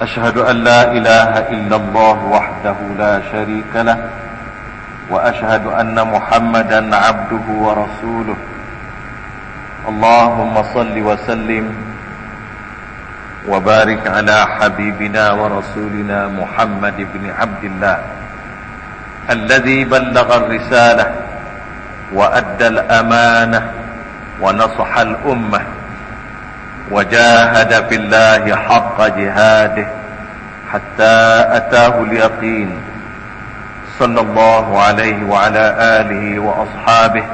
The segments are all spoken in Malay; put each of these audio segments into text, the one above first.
أشهد أن لا إله إلا الله وحده لا شريك له وأشهد أن محمدا عبده ورسوله. اللهم صل وسلم وبارك على حبيبنا ورسولنا محمد بن عبد الله الذي بلغ الرسالة وأدى الأمانة ونصح الأمة. وجاهد في الله حق جهاده حتى أتاه اليقين. صلى الله عليه وعلى آله وأصحابه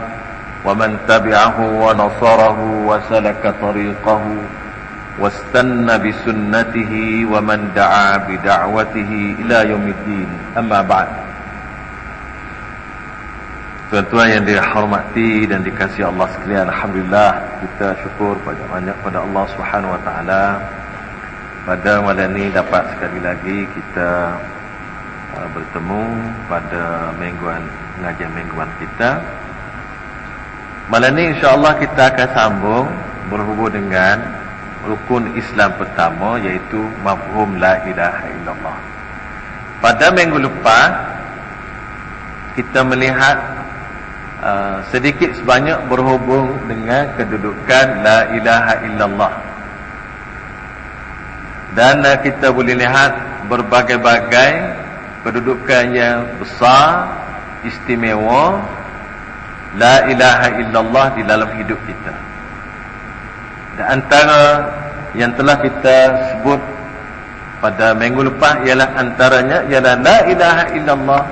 ومن تبعه ونصره وسلك طريقه واستنى بسنته ومن دعا بدعوته إلى يوم الدين. أما بعد. Tuan-tuan yang dihormati dan dikasihi Allah sekalian Alhamdulillah kita syukur banyak-banyak pada Allah Subhanahu Wa Taala. Pada malam ini dapat sekali lagi kita uh, bertemu pada mingguan pengajian mingguan kita. Malam ini insyaAllah kita akan sambung berhubung dengan rukun Islam pertama iaitu mafhum la ilaha illallah. Pada minggu lepas kita melihat Uh, sedikit sebanyak berhubung dengan kedudukan la ilaha illallah. Dan uh, kita boleh lihat berbagai-bagai kedudukan yang besar istimewa la ilaha illallah di dalam hidup kita. Dan antara yang telah kita sebut pada minggu lepas ialah antaranya ialah la ilaha illallah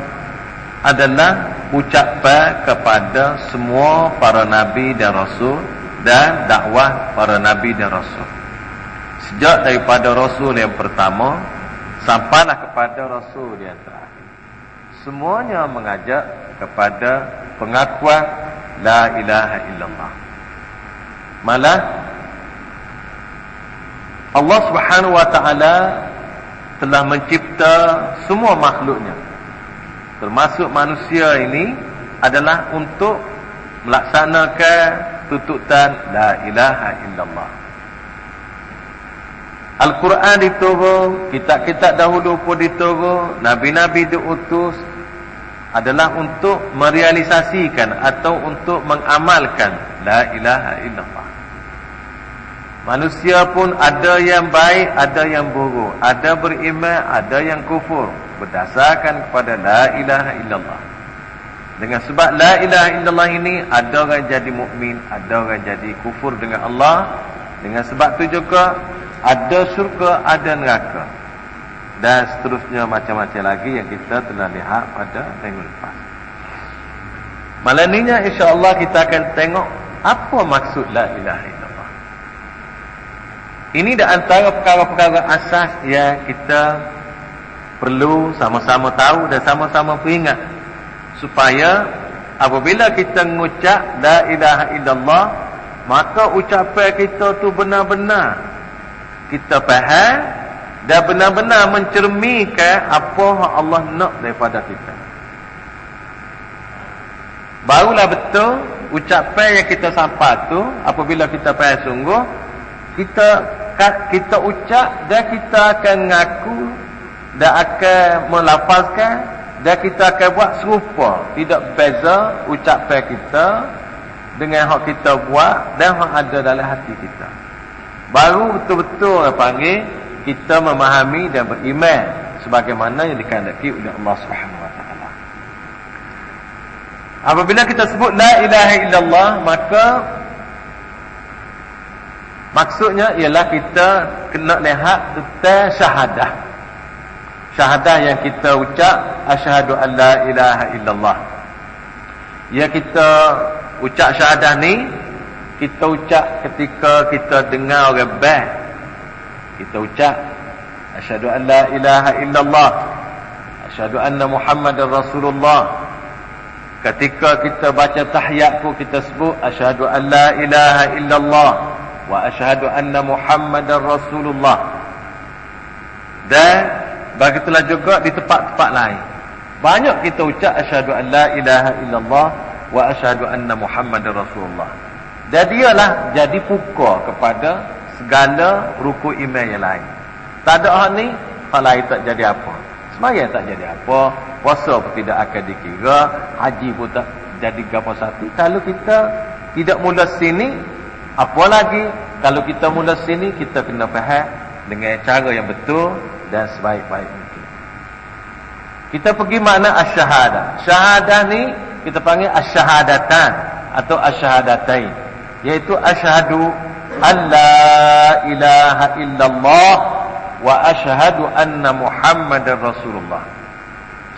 adalah ucapan kepada semua para nabi dan rasul dan dakwah para nabi dan rasul. Sejak daripada rasul yang pertama sampailah kepada rasul yang terakhir. Semuanya mengajak kepada pengakuan la ilaha illallah. Malah Allah Subhanahu wa taala telah mencipta semua makhluknya termasuk manusia ini adalah untuk melaksanakan tuntutan la ilaha illallah Al-Quran diturun, kitab-kitab dahulu pun diturun, nabi-nabi diutus adalah untuk merealisasikan atau untuk mengamalkan la ilaha illallah. Manusia pun ada yang baik, ada yang buruk, ada beriman, ada yang kufur berdasarkan kepada la ilaha illallah. Dengan sebab la ilaha illallah ini ada orang jadi mukmin, ada orang jadi kufur dengan Allah. Dengan sebab tu juga ada syurga, ada neraka. Dan seterusnya macam-macam lagi yang kita telah lihat pada minggu lepas. Malam ini insya-Allah kita akan tengok apa maksud la ilaha illallah. Ini di antara perkara-perkara asas yang kita perlu sama-sama tahu dan sama-sama peringat supaya apabila kita mengucap la ilaha illallah maka ucapan kita tu benar-benar. Kita faham dan benar-benar mencerminkan apa Allah nak daripada kita. Barulah betul ucapan yang kita sampai tu apabila kita faham sungguh kita kita ucap dan kita akan mengaku dan akan melafazkan dan kita akan buat serupa. Tidak beza ucapan kita dengan hak kita buat dan hak ada dalam hati kita. Baru betul-betul orang panggil kita memahami dan beriman sebagaimana yang dikehendaki oleh Allah Subhanahu wa taala. Apabila kita sebut la ilaha illallah maka maksudnya ialah kita kena lihat tentang syahadah syahadah yang kita ucap asyhadu an la ilaha illallah ya kita ucap syahadah ni kita ucap ketika kita dengar orang bah kita ucap Asyhadu an la ilaha illallah. Asyhadu anna Muhammadar Rasulullah. Ketika kita baca tahiyat pun kita sebut asyhadu an la ilaha illallah wa asyhadu anna Muhammadar Rasulullah. Dan begitulah juga di tempat-tempat lain. Banyak kita ucap asyhadu an la ilaha illallah wa asyhadu anna Muhammadar Rasulullah. Dan dialah jadi pukul kepada segala rukun iman yang lain. Tak ada hal ni, hal lain tak jadi apa. Semaya tak jadi apa, puasa pun tidak akan dikira, haji pun tak jadi apa satu. Kalau kita tidak mula sini, apa lagi? Kalau kita mula sini, kita kena faham dengan cara yang betul dan sebaik-baik mungkin. Kita pergi mana asyahadah. Syahadah ni kita panggil asyahadatan atau asyahadatain. Iaitu asyhadu an la ilaha illallah wa asyhadu anna muhammadar rasulullah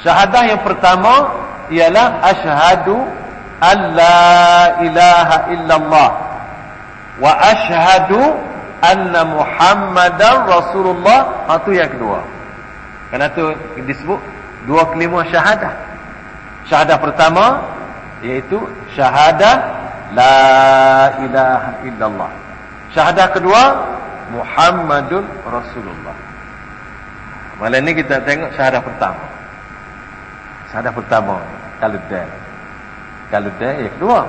syahadah yang pertama ialah asyhadu an la ilaha illallah wa asyhadu anna muhammadar rasulullah itu yang kedua kerana itu disebut dua kelima syahadah syahadah pertama iaitu syahadah la ilaha illallah syahadah kedua Muhammadun Rasulullah. Malam ni kita tengok syahadah pertama. Syahadah pertama kalau dia. Kalau dia yang kedua.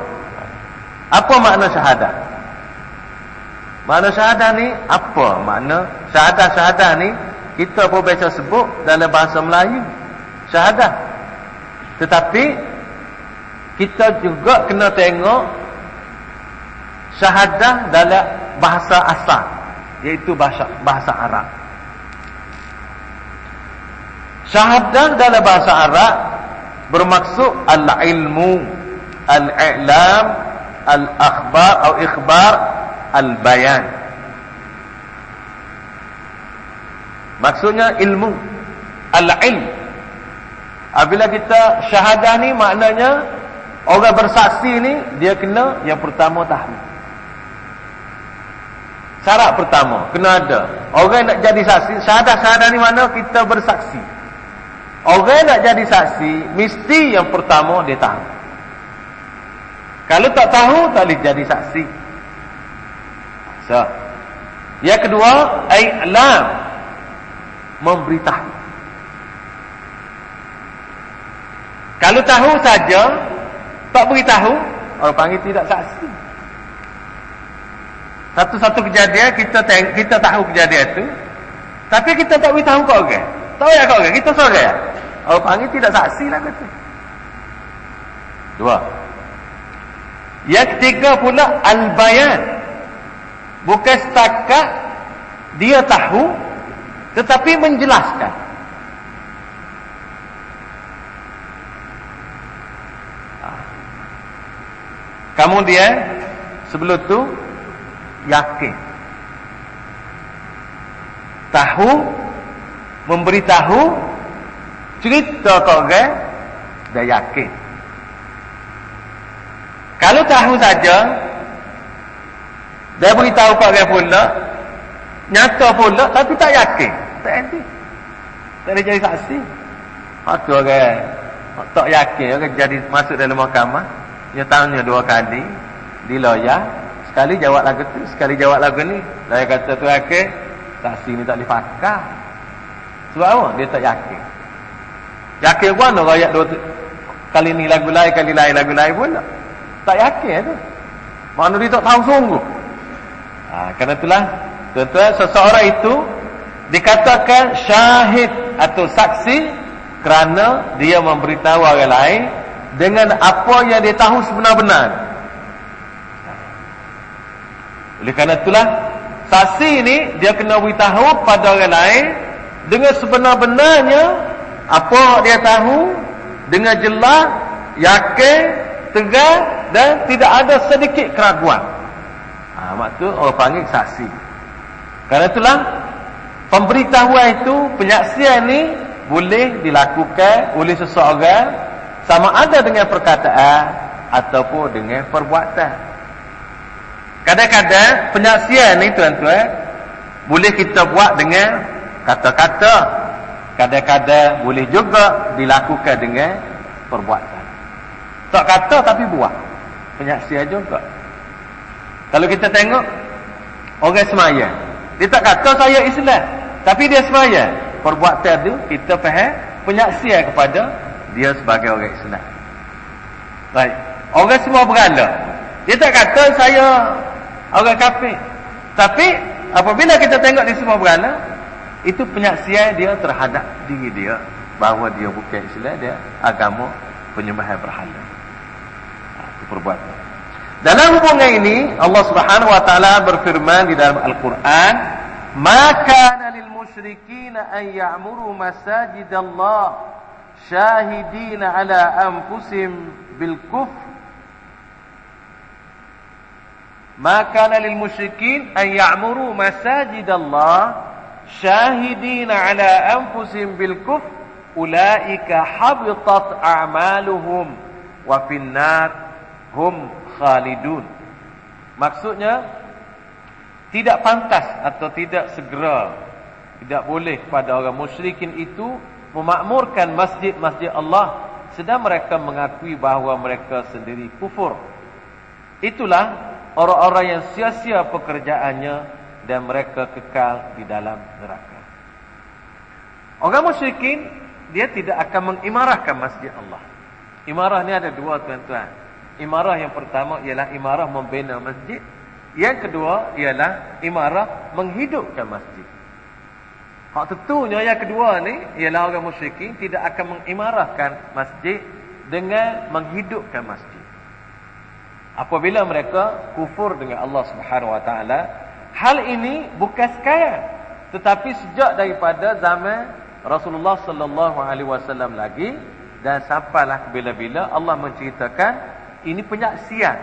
Apa makna syahadah? Makna syahadah ni apa? Makna syahadah-syahadah ni kita pun biasa sebut dalam bahasa Melayu. Syahadah. Tetapi kita juga kena tengok syahadah dalam bahasa asal yaitu bahasa bahasa Arab. Syahadah dalam bahasa Arab bermaksud al-ilmu, al-i'lam, al-akhbar atau ikhbar, al-bayan. Maksudnya ilmu, al-ilm. Apabila kita syahadah ni maknanya orang bersaksi ni dia kena yang pertama tahu. Syarat pertama, kena ada. Orang nak jadi saksi, syahadah-syahadah ni mana kita bersaksi. Orang nak jadi saksi, mesti yang pertama dia tahu. Kalau tak tahu, tak boleh jadi saksi. So. Yang kedua, i'lam. Memberitahu. Kalau tahu saja, tak beritahu, orang panggil tidak saksi. Satu-satu kejadian kita kita tahu kejadian itu. Tapi kita tak beritahu kau orang. Tahu ya kau orang? Kita sorang ya? Orang panggil tidak saksi lah kata. Dua. Yang ketiga pula al-bayan. Bukan setakat dia tahu tetapi menjelaskan. Kemudian sebelum tu yakin tahu memberitahu cerita kau orang dia yakin kalau tahu saja dia beritahu orang pula nyata pula tapi tak yakin tak ada tak ada jadi saksi itu orang tak yakin orang jadi masuk dalam mahkamah dia tanya dua kali di loya Sekali jawab lagu tu, sekali jawab lagu ni. Saya kata tu akhir, saksi ni tak boleh pakar. Sebab apa? Dia tak yakin. Yakin pun rakyat dua tu? Kali ni lagu lain, kali lain lagu lain pun. Tak yakin tu. Mana dia tak tahu sungguh. Ha, kerana itulah, tuan-tuan, seseorang itu dikatakan syahid atau saksi kerana dia memberitahu orang lain dengan apa yang dia tahu sebenar-benar. Oleh kerana itulah saksi ini dia kena beritahu pada orang lain dengan sebenar-benarnya apa dia tahu dengan jelas, yakin, tegas dan tidak ada sedikit keraguan. Ha, maksud orang panggil saksi. Kerana itulah pemberitahuan itu, penyaksian ini boleh dilakukan oleh seseorang sama ada dengan perkataan ataupun dengan perbuatan. Kadang-kadang penyaksian ni tuan-tuan boleh kita buat dengan kata-kata kadang-kadang boleh juga dilakukan dengan perbuatan tak kata tapi buat penyaksian juga kalau kita tengok orang semaya. Dia tak kata saya Islam tapi dia semaya. Perbuatan tu kita faham penyaksian kepada dia sebagai orang Islam. Baik. Orang semua berala dia tak kata saya orang kafir. Tapi apabila kita tengok di semua berala itu penyaksian dia terhadap diri dia bahawa dia bukan Islam dia agama penyembahan berhala. Ha, itu perbuatan dalam hubungan ini Allah Subhanahu wa taala berfirman di dalam Al-Qur'an maka lil musyrikin an ya'muru masajid Allah syahidin ala anfusihim bil kufr maka lil musyrikin an ya'muru masajid Allah syahidin ala anfusihim bil kufr ulaika habitat a'maluhum wa finnar hum khalidun. Maksudnya tidak pantas atau tidak segera tidak boleh kepada orang musyrikin itu memakmurkan masjid-masjid Allah sedang mereka mengakui bahawa mereka sendiri kufur. Itulah orang-orang yang sia-sia pekerjaannya dan mereka kekal di dalam neraka. Orang musyrikin dia tidak akan mengimarahkan masjid Allah. Imarah ni ada dua tuan-tuan. Imarah yang pertama ialah imarah membina masjid. Yang kedua ialah imarah menghidupkan masjid. Hak tentunya yang kedua ni ialah orang musyrikin tidak akan mengimarahkan masjid dengan menghidupkan masjid. Apabila mereka kufur dengan Allah Subhanahu Wa Taala, hal ini bukan sekarang, tetapi sejak daripada zaman Rasulullah Sallallahu Alaihi Wasallam lagi dan sampailah bila-bila Allah menceritakan ini penyaksian.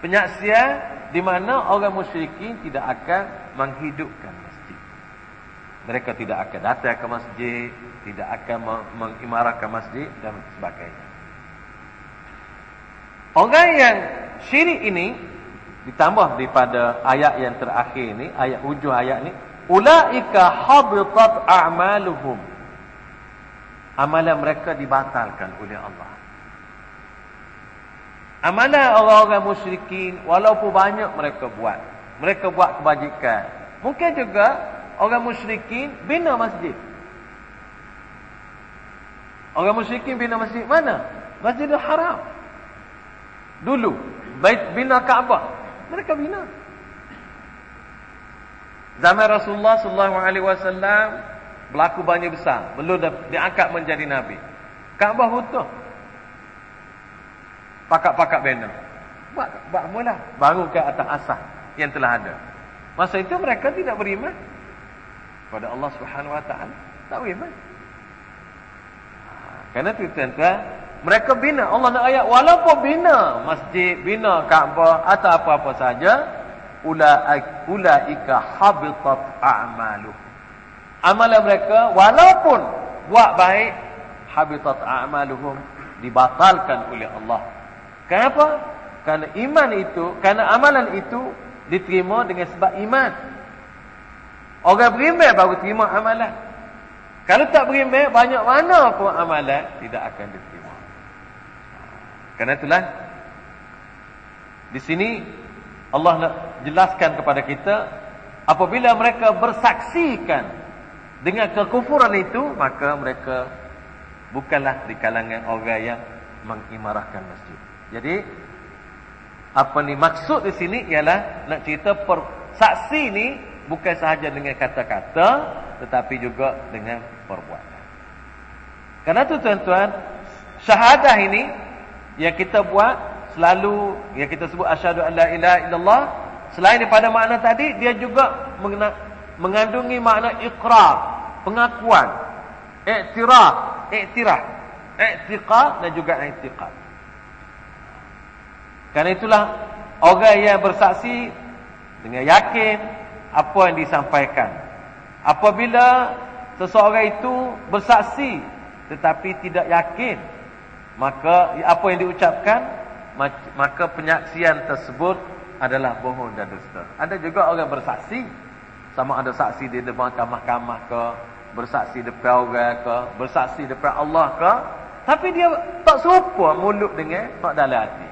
Penyaksian di mana orang musyrikin tidak akan menghidupkan masjid. Mereka tidak akan datang ke masjid, tidak akan mengimarahkan masjid dan sebagainya. Orang yang syirik ini ditambah daripada ayat yang terakhir ini, ayat hujung ayat ini, ulaika habitat a'maluhum. Amalan mereka dibatalkan oleh Allah. Amalan orang-orang musyrikin walaupun banyak mereka buat. Mereka buat kebajikan. Mungkin juga orang musyrikin bina masjid. Orang musyrikin bina masjid mana? Masjidil Haram. Dulu bait bina Kaabah. Mereka bina. Zaman Rasulullah sallallahu alaihi wasallam berlaku banyak besar, belum diangkat menjadi nabi. Kaabah utuh pakat-pakat bina. Buat, buat mula. Baru ke atas asas yang telah ada. Masa itu mereka tidak beriman. Pada Allah subhanahu wa ta'ala. Tak beriman. Ha, kerana itu tuan-tuan. Mereka bina. Allah nak ayat. Walaupun bina masjid, bina Kaabah atau apa-apa saja. Ula'ika habitat a'maluh. Amalan mereka walaupun buat baik. Habitat a'maluhum. Dibatalkan oleh Allah Kenapa? Karena iman itu, karena amalan itu diterima dengan sebab iman. Orang beriman baru terima amalan. Kalau tak beriman, banyak mana pun amalan tidak akan diterima. Karena itulah di sini Allah nak jelaskan kepada kita apabila mereka bersaksikan dengan kekufuran itu maka mereka bukanlah di kalangan orang yang mengimarahkan masjid. Jadi apa ni maksud di sini ialah nak cerita per, saksi ni bukan sahaja dengan kata-kata tetapi juga dengan perbuatan. Karena tu tuan-tuan, syahadah ini yang kita buat selalu yang kita sebut asyhadu alla ilaha illallah selain daripada makna tadi dia juga mengandungi makna iqrar, pengakuan, iktiraf, iktiraf, i'tiqad dan juga i'tiqad. Karena itulah orang yang bersaksi dengan yakin apa yang disampaikan. Apabila seseorang itu bersaksi tetapi tidak yakin, maka apa yang diucapkan, maka penyaksian tersebut adalah bohong dan dusta. Ada juga orang bersaksi, sama ada saksi di depan mahkamah ke, bersaksi depan orang ke, bersaksi depan Allah ke, tapi dia tak serupa mulut dengan tak dalam hati.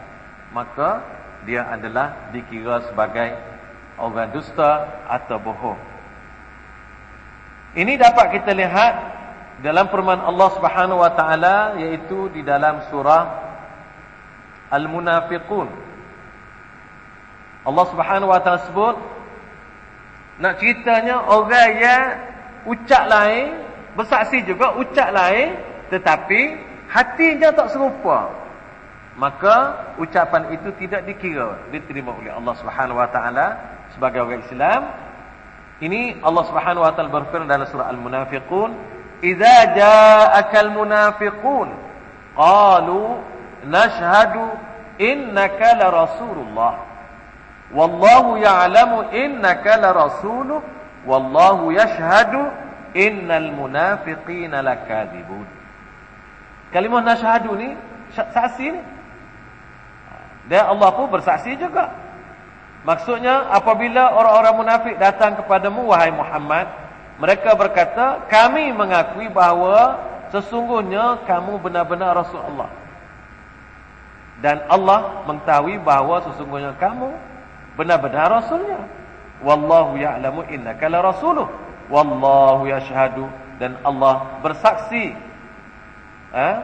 Maka dia adalah dikira sebagai orang dusta atau bohong. Ini dapat kita lihat dalam firman Allah Subhanahu wa taala yaitu di dalam surah Al-Munafiqun. Allah Subhanahu wa taala sebut nak ceritanya orang yang ucap lain, bersaksi juga ucap lain tetapi hatinya tak serupa. Maka ucapan itu tidak dikira diterima oleh Allah Subhanahu wa taala sebagai orang Islam. Ini Allah Subhanahu wa taala berfirman dalam surah Al-Munafiqun, "Idza ja'akal munafiqun qalu nashhadu innaka la rasulullah." Wallahu ya'lamu innaka la rasuluh wallahu yashhadu innal munafiqina lakadzibun. Kalimah nashhadu ni saksi ni. Dan Allah pun bersaksi juga. Maksudnya apabila orang-orang munafik datang kepadamu wahai Muhammad, mereka berkata, kami mengakui bahawa sesungguhnya kamu benar-benar Rasul Allah. Dan Allah mengetahui bahawa sesungguhnya kamu benar-benar rasulnya wallahu ya'lamu innaka la rasuluh wallahu yashhadu dan Allah bersaksi eh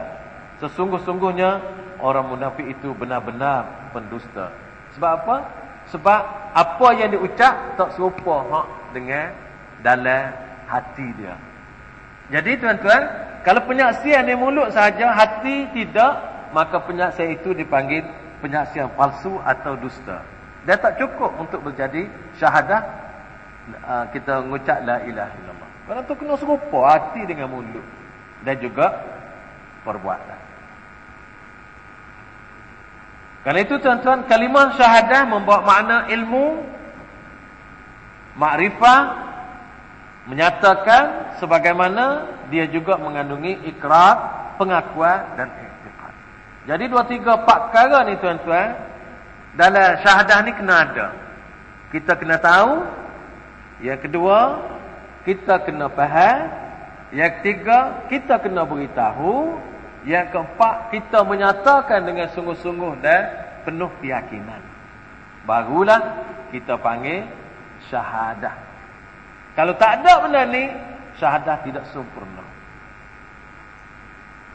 sesungguh-sungguhnya orang munafik itu benar-benar pendusta sebab apa sebab apa yang diucap tak serupa hak dengan dalam hati dia jadi tuan-tuan kalau penyaksian di mulut saja hati tidak maka penyaksian itu dipanggil penyaksian palsu atau dusta dia tak cukup untuk menjadi syahadah uh, kita mengucap la ilaha illallah. Kerana tu kena serupa hati dengan mulut dan juga perbuatan. Kerana itu tuan-tuan kalimah syahadah membawa makna ilmu makrifah menyatakan sebagaimana dia juga mengandungi ikrar, pengakuan dan i'tiqad. Jadi dua tiga empat perkara ni tuan-tuan dalam syahadah ni kena ada. Kita kena tahu. Yang kedua, kita kena faham. Yang ketiga, kita kena beritahu. Yang keempat, kita menyatakan dengan sungguh-sungguh dan penuh keyakinan. Barulah kita panggil syahadah. Kalau tak ada benda ni, syahadah tidak sempurna.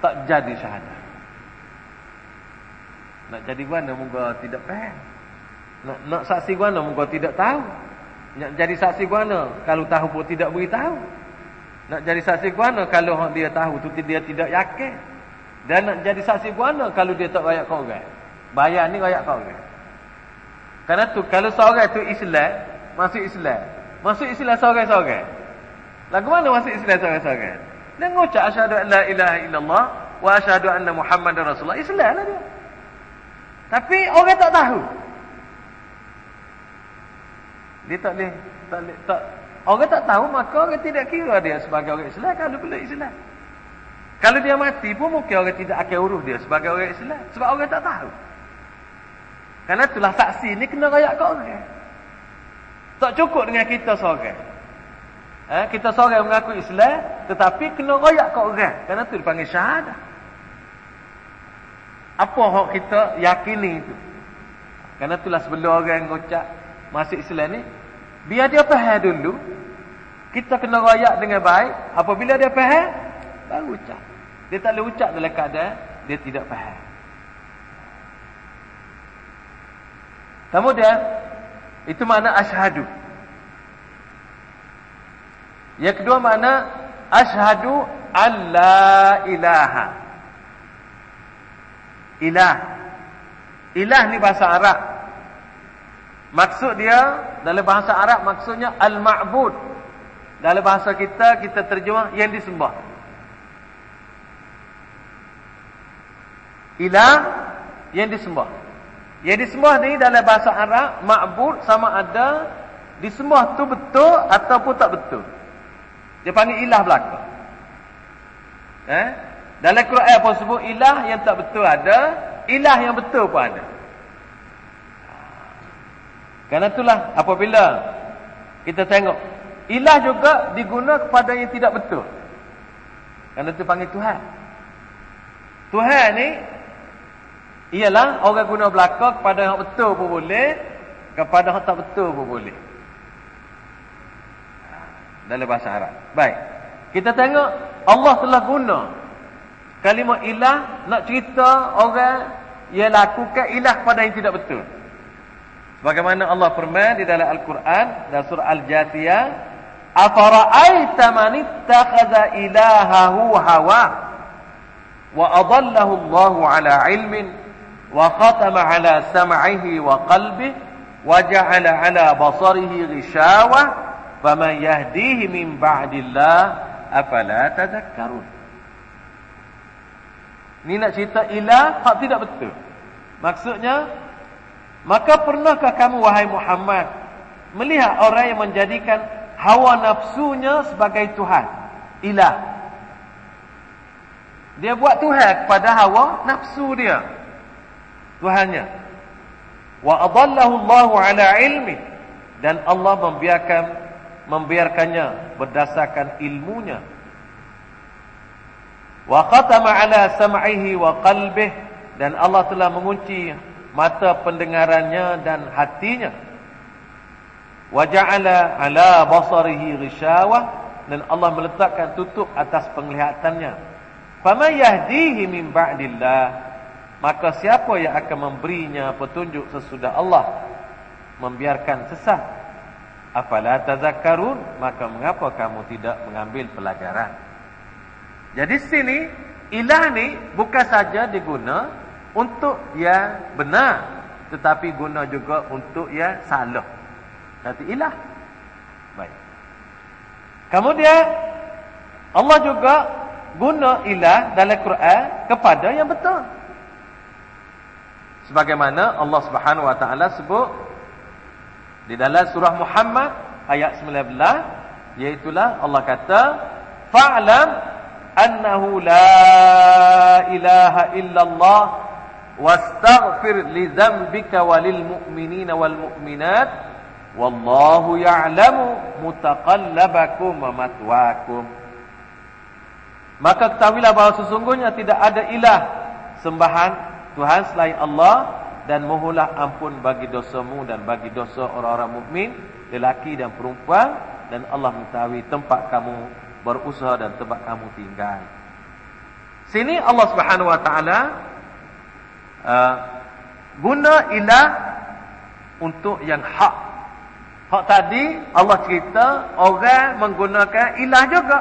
Tak jadi syahadah. Nak jadi guana moga tidak faham. Nak nak saksi guana moga tidak tahu. Nak jadi saksi guana kalau tahu pun tidak beritahu. Nak jadi saksi guana kalau dia tahu tu dia tidak yakin. Dan nak jadi saksi guana kalau dia tak bayar kau orang. Bayar ni bayar kau orang. Karena tu kalau seorang tu Islam, masuk Islam. Masuk Islam seorang-seorang. Lagu mana masuk Islam seorang-seorang? Dia ngucap asyhadu an la ilaha illallah wa asyhadu anna muhammadar rasulullah. Islam lah dia. Tapi orang tak tahu. Dia tak boleh tak, boleh, tak orang tak tahu maka orang tidak kira dia sebagai orang Islam kalau belum Islam. Kalau dia mati pun mungkin orang tidak akan urus dia sebagai orang Islam sebab orang tak tahu. Karena itulah saksi ni kena rayak kat orang. Tak cukup dengan kita seorang. Eh, kita seorang mengaku Islam tetapi kena rayak kat orang. Karena itu dipanggil syahadah. Apa hak kita yakini itu? Karena itulah sebelum orang ngucap masuk Islam ni, biar dia faham dulu. Kita kena rayak dengan baik. Apabila dia faham, baru ucap. Dia tak boleh ucap dalam keadaan dia tidak faham. Kemudian, itu makna asyhadu. Yang kedua makna asyhadu an la ilaha ilah. Ilah ni bahasa Arab. Maksud dia dalam bahasa Arab maksudnya al-ma'bud. Dalam bahasa kita kita terjemah yang disembah. Ilah yang disembah. Yang disembah ni dalam bahasa Arab ma'bud sama ada disembah tu betul ataupun tak betul. Dia panggil ilah belaka. Eh? Dalam Quran pun sebut ilah yang tak betul ada, ilah yang betul pun ada. Karena itulah apabila kita tengok Ilah juga diguna kepada yang tidak betul. Kerana itu panggil Tuhan. Tuhan ni ialah orang guna belaka kepada yang betul pun boleh, kepada yang tak betul pun boleh. Dalam bahasa Arab. Baik. Kita tengok Allah telah guna kalimah ilah nak cerita orang yang lakukan ilah kepada yang tidak betul. Bagaimana Allah firman di dalam Al-Quran dalam surah Al-Jathiyah, "Afara'aita man ittakhadha ilahahu hawa wa adallahu Allah 'ala 'ilmin 'ala sam'ihi wa qalbihi wa ja'ala 'ala basarihi ghishawa faman yahdihi min ba'dillah afala tadhakkarun." Ini nak cerita ilah hak tidak betul. Maksudnya Maka pernahkah kamu wahai Muhammad melihat orang yang menjadikan hawa nafsunya sebagai Tuhan, ilah. Dia buat Tuhan kepada hawa nafsu dia. Tuhannya. Wa adallahu Allahu ala ilmi. Dan Allah membiarkan membiarkannya berdasarkan ilmunya. Wa khatama ala sam'ihi wa qalbihi dan Allah telah mengunci mata pendengarannya dan hatinya. Wa ja'ala ala basarihi ghishawa. Dan Allah meletakkan tutup atas penglihatannya. Faman yahdihi min ba'dillah maka siapa yang akan memberinya petunjuk sesudah Allah membiarkan sesat? Afala tazakkarun maka mengapa kamu tidak mengambil pelajaran? Jadi sini ilah ni bukan saja diguna untuk yang benar tetapi guna juga untuk yang salah. Nanti ilah. Baik. Kemudian Allah juga guna ilah dalam Quran kepada yang betul sebagaimana Allah Subhanahu wa taala sebut di dalam surah Muhammad ayat 19 iaitu Allah kata fa'lam annahu la ilaha illallah wastaghfir li dhanbika walil mu'minina wal mu'minat wallahu ya'lamu mutaqallabakum wa matwaakum. Maka ketahuilah bahawa sesungguhnya tidak ada ilah sembahan Tuhan selain Allah dan mohonlah ampun bagi dosamu dan bagi dosa orang-orang mukmin lelaki dan perempuan dan Allah mengetahui tempat kamu berusaha dan tempat kamu tinggal sini Allah Subhanahu wa taala uh, guna ilah untuk yang hak. Hak tadi Allah cerita orang menggunakan ilah juga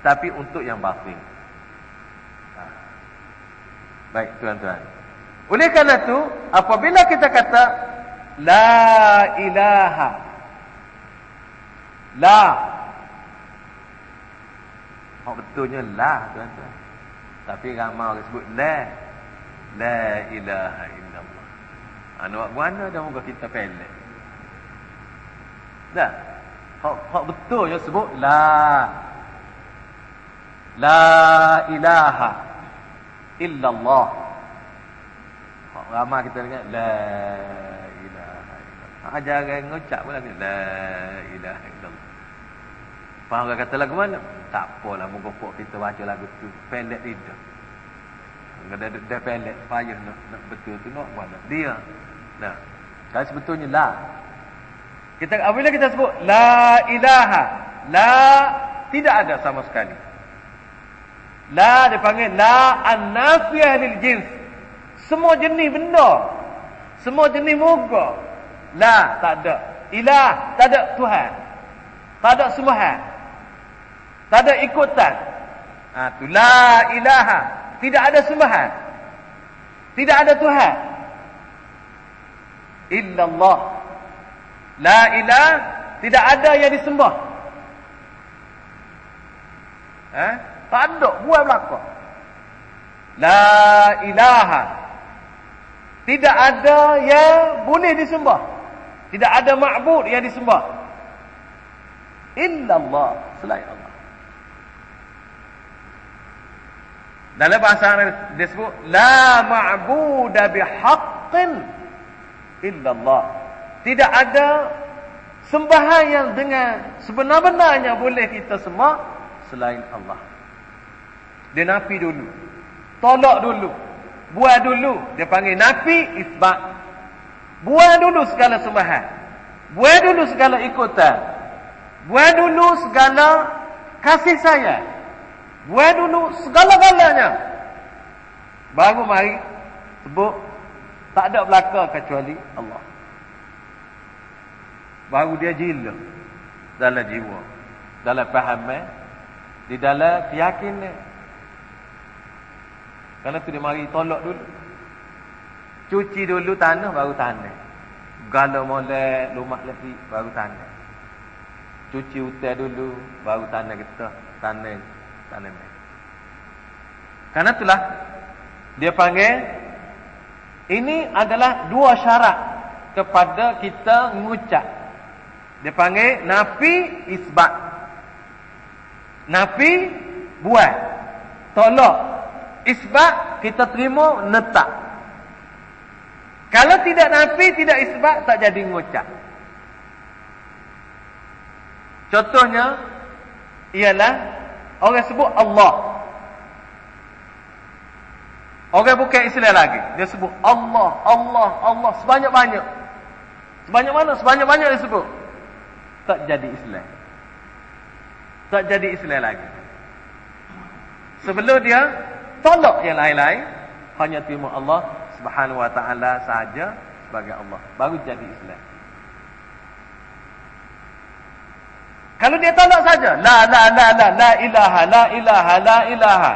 tapi untuk yang batin. Baik tuan-tuan. Oleh kerana itu apabila kita kata la ilaha la Hak betulnya la tuan-tuan. Tapi ramai orang sebut la. La ilaha illallah. Anu buat mana dah muka kita pelek. Dah. Hak hak sebut la La ilaha illallah. Ramai kita dengar la ilaha illallah. Ajaran ngucap pun lagi la ilaha illallah. Faham kata lagu mana? Tak apalah muka kita baca lagu tu pendek tidak. Ada dah pelik payah nak, nak betul tu nak buat dia. Nah. Kalau sebetulnya la. Kita apabila kita sebut la ilaha, la tidak ada sama sekali. La dipanggil la an-nafiyah lil jins. Semua jenis benda. Semua jenis muka. La tak ada. Ilah tak ada Tuhan. Tak ada sembahan. Tak ada ikutan. Ha, tu la ilaha tidak ada sembahan. Tidak ada Tuhan. Illallah. La ilah. Tidak ada yang disembah. Eh? Tak ada. Buat belakang. La ilaha. Tidak ada yang boleh disembah. Tidak ada ma'bud yang disembah. Illallah. Selain Allah. Dalam bahasa Arab disebut la ma'budu bihaqqin illallah. Tidak ada Sembahan yang dengan sebenar-benarnya boleh kita semua selain Allah. Dia nafi dulu. Tolak dulu. Buat dulu. Dia panggil nafi isbat. Buat dulu segala sembahan. Buat dulu segala ikutan. Buat dulu segala kasih sayang. Buat dulu segala-galanya. Baru mari sebut tak ada belaka kecuali Allah. Baru dia jila dalam jiwa, dalam faham, di dalam keyakinan. Kalau tu dia mari tolak dulu. Cuci dulu tanah baru tanah. Gala molek, lumak lagi baru tanah. Cuci hutan dulu baru tanah kita, tanah tanah. Karena itulah dia panggil ini adalah dua syarat kepada kita mengucap. Dia panggil nafi isbat. Nafi buat. Tolak. Isbat kita terima netak. Kalau tidak nafi, tidak isbat, tak jadi mengucap. Contohnya, ialah orang sebut Allah. Orang bukan Islam lagi. Dia sebut Allah, Allah, Allah. Sebanyak-banyak. Sebanyak mana? Sebanyak-banyak dia sebut. Tak jadi Islam. Tak jadi Islam lagi. Sebelum dia tolak yang lain-lain. Hanya terima Allah subhanahu wa ta'ala sahaja sebagai Allah. Baru jadi Islam. Kalau dia tolak saja. La, la, la, la, la ilaha, la ilaha, la ilaha.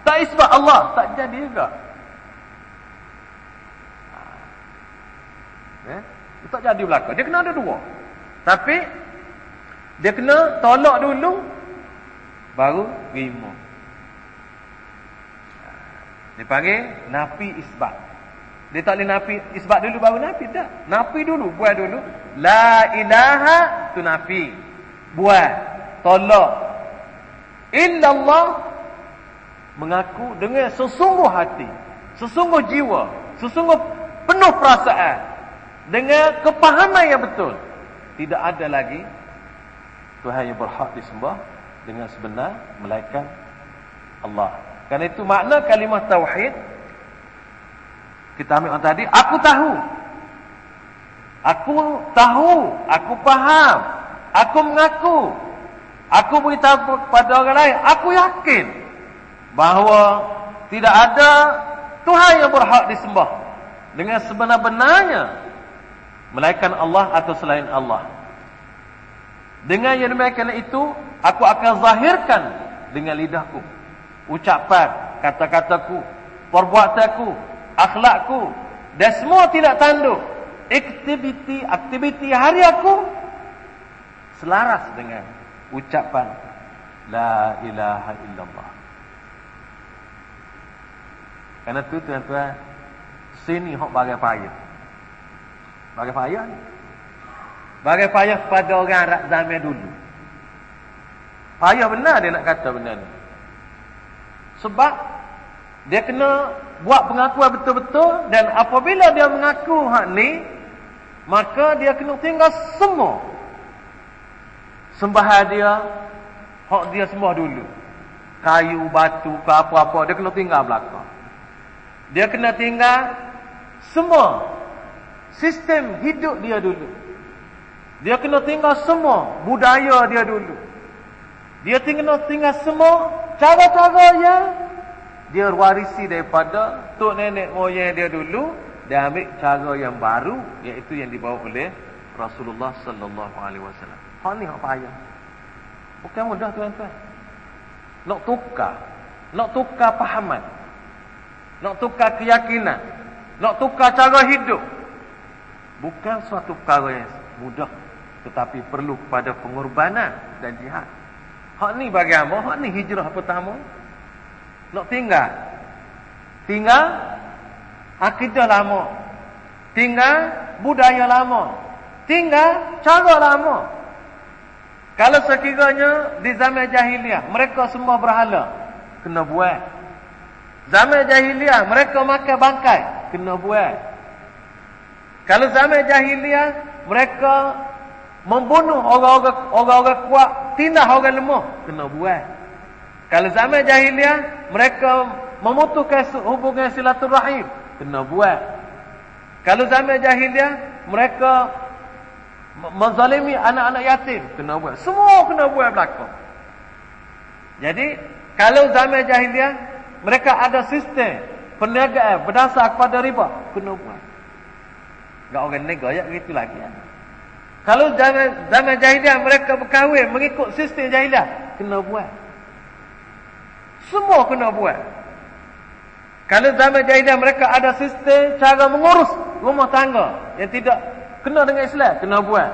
Tak isbat Allah, tak jadi juga. Eh? Tak jadi belakang. Dia kena ada dua. Tapi dia kena tolak dulu baru terima. Dia panggil nafi isbat. Dia tak boleh nafi isbat dulu baru nafi tak. Nafi dulu, buat dulu. La ilaha tu nafi. Buat, tolak. Illallah mengaku dengan sesungguh hati, sesungguh jiwa, sesungguh penuh perasaan dengan kepahaman yang betul. Tidak ada lagi Tuhan yang berhak disembah dengan sebenar melainkan Allah. Karena itu makna kalimah tauhid kita ambil orang tadi, aku tahu. Aku tahu, aku faham, aku mengaku. Aku beritahu kepada orang lain, aku yakin bahawa tidak ada Tuhan yang berhak disembah dengan sebenar-benarnya melainkan Allah atau selain Allah. Dengan yang demikian itu, aku akan zahirkan dengan lidahku, ucapan, kata-kataku, perbuatanku, akhlakku dan semua tidak tanduk. Aktiviti aktiviti hari aku selaras dengan ucapan la ilaha illallah. Kerana tu tuan-tuan Sini hok bagai payah. Bagai payah ni. Payah pada orang Arab zaman dulu. Payah benar dia nak kata benar ni Sebab Dia kena buat pengakuan betul-betul Dan apabila dia mengaku hak ni Maka dia kena tinggal semua. Sembahan dia Hak dia sembah dulu. Kayu, batu, ke apa-apa Dia kena tinggal belakang. Dia kena tinggal semua. Sistem hidup dia dulu. Dia kena tinggal semua. Budaya dia dulu. Dia kena tinggal semua cara-cara yang dia warisi daripada tok nenek moyang dia dulu dia ambil cara yang baru iaitu yang dibawa oleh Rasulullah sallallahu alaihi wasallam. Hak ni hak payah. Bukan mudah tuan-tuan. Nak tukar, nak tukar pahaman. Nak tukar keyakinan. Nak tukar cara hidup. Bukan suatu perkara yang mudah. Tetapi perlu kepada pengorbanan dan jihad. Hak ni bagi apa? Hak ni hijrah pertama. Nak tinggal. Tinggal akidah lama. Tinggal budaya lama. Tinggal cara lama. Kalau sekiranya di zaman jahiliah mereka semua berhala, kena buat Zaman jahiliah mereka makan bangkai, kena buat. Kalau zaman jahiliah mereka membunuh orang-orang orang-orang kuat, tindah orang lemah, kena buat. Kalau zaman jahiliah, mereka memutuskan hubungan silaturahim, kena buat. Kalau zaman jahiliah, mereka menzalimi anak-anak yatim, kena buat. Semua kena buat belakang. Jadi, kalau zaman jahiliah, mereka ada sistem perniagaan berdasar kepada riba, kena buat. Tak orang negara ya gitu lagi. Ya. Kalau zaman zaman jahiliah mereka berkahwin mengikut sistem jahiliah, kena buat. Semua kena buat. Kalau zaman jahiliah mereka ada sistem cara mengurus rumah tangga yang tidak kena dengan Islam, kena buat.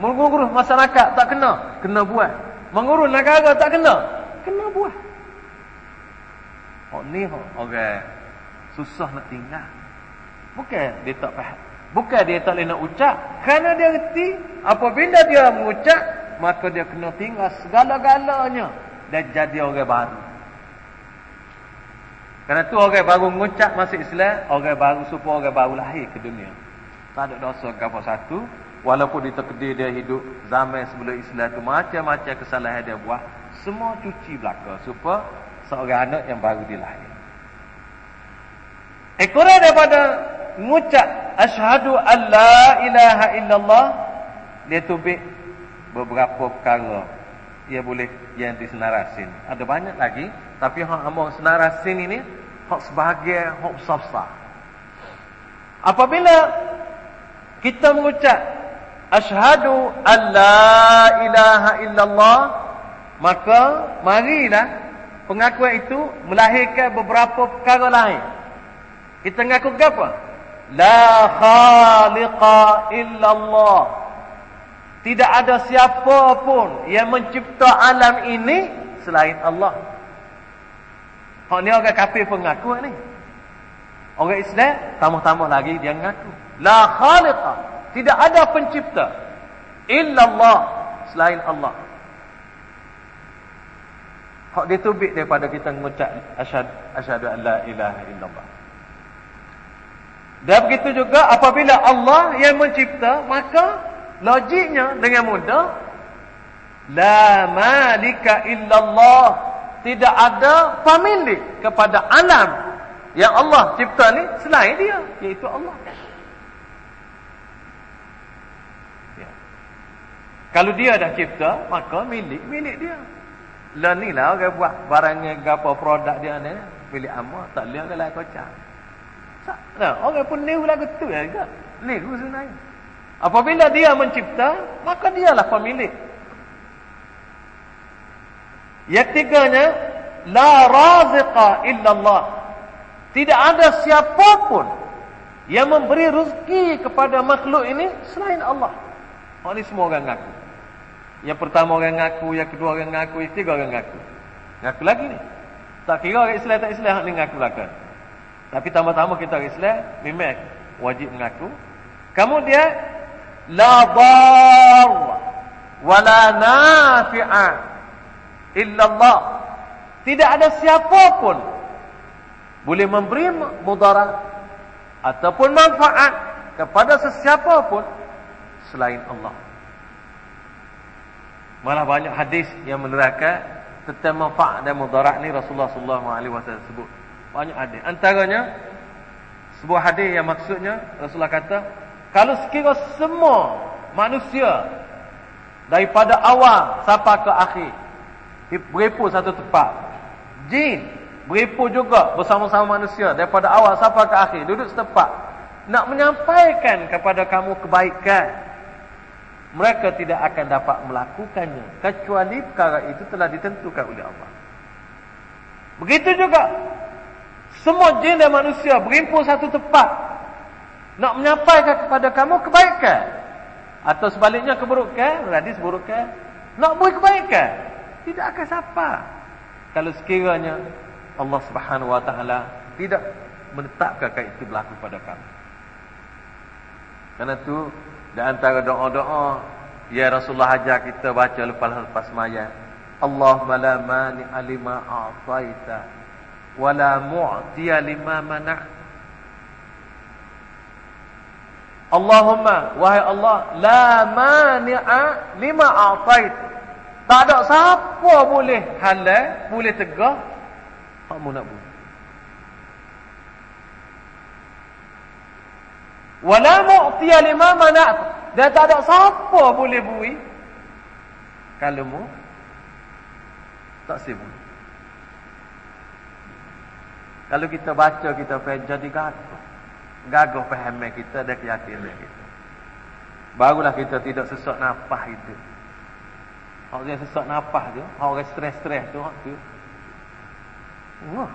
Mengurus masyarakat tak kena, kena buat. Mengurus negara tak kena, kena buat. Oh ni orang okay. susah nak tinggal. Bukan dia tak faham. Bukan dia tak boleh nak ucap. Kerana dia reti apabila dia mengucap, maka dia kena tinggal segala-galanya dan jadi orang baru. Kerana tu orang baru mengucap masuk Islam, orang baru supaya orang baru lahir ke dunia. Tak ada dosa apa satu. Walaupun ditakdir dia hidup zaman sebelum Islam tu macam-macam kesalahan dia buat. Semua cuci belaka supaya seorang anak yang baru dilahir. Ekoran daripada mengucap asyhadu an la ilaha illallah dia tubik beberapa perkara ia boleh yang disenarasin. Ada banyak lagi tapi hak among senarasin ini hak sebahagian hak besar-besar. Apabila kita mengucap asyhadu an la ilaha illallah maka marilah pengakuan itu melahirkan beberapa perkara lain. Kita mengaku apa? La khaliqa illallah. Tidak ada siapa pun yang mencipta alam ini selain Allah. Hak ni orang kafir pun ngaku ni. Orang Islam tambah-tambah lagi dia ngaku. La khaliqa. Tidak ada pencipta. Illallah. Selain Allah. Hak ditubik daripada kita mengucap asyhadu asyhadu an la ilaha illallah. Dan begitu juga apabila Allah yang mencipta, maka logiknya dengan mudah la malika illallah. Tidak ada pemilik kepada alam yang Allah cipta ni selain dia iaitu Allah. Ya. kalau dia dah cipta maka milik milik dia. Lah ni lah orang buat barangnya apa produk dia ni. Milik amal tak boleh lain kocak nah, orang pun niru lagu tu ya juga niru sebenarnya apabila dia mencipta maka dialah pemilik yang tiganya la raziqa illallah. Tidak ada siapapun yang memberi rezeki kepada makhluk ini selain Allah. Oh ini semua orang ngaku. Yang pertama orang ngaku, yang kedua orang ngaku, yang ketiga orang ngaku. Ngaku lagi ni. Tak kira orang Islam tak Islam ni ngaku belakang. Tapi tambah-tambah kita Islam memang wajib mengaku. Kemudian la dar wala nafi'a illallah. Tidak ada siapa pun boleh memberi mudarat ataupun manfaat kepada sesiapa pun selain Allah. Malah banyak hadis yang menerangkan tentang manfaat dan mudarat ni Rasulullah sallallahu alaihi wasallam sebut. Banyak hadis. Antaranya sebuah hadis yang maksudnya Rasulullah kata, kalau sekiranya semua manusia daripada awal sampai ke akhir Beripu satu tempat. Jin beripu juga bersama-sama manusia daripada awal sampai ke akhir duduk setempat nak menyampaikan kepada kamu kebaikan. Mereka tidak akan dapat melakukannya kecuali perkara itu telah ditentukan oleh Allah. Begitu juga semua jin dan manusia berimpun satu tempat nak menyampaikan kepada kamu kebaikan atau sebaliknya keburukan, hadis keburukan, nak buat kebaikan tidak akan siapa kalau sekiranya Allah Subhanahu wa taala tidak menetapkan itu berlaku pada kamu. Karena itu di antara doa-doa ya Rasulullah ajar kita baca lepas lepas semaya. Allahumma la mani alima a'taita wa la mu'tiya lima mana' Allahumma wahai Allah la mani'a lima a'tait. Tak ada siapa boleh halal, boleh tegah kamu nak buat. Wala mu'tiya lima mana'at. Dan tak ada siapa boleh bui kalau mu tak sibuk. Kalau kita baca kita faham jadi gagah. Gagah faham kita dan keyakinan kita. Barulah kita tidak sesak nafas itu. Orang yang sesak nafas tu, orang stres-stres tu, tu. Wah.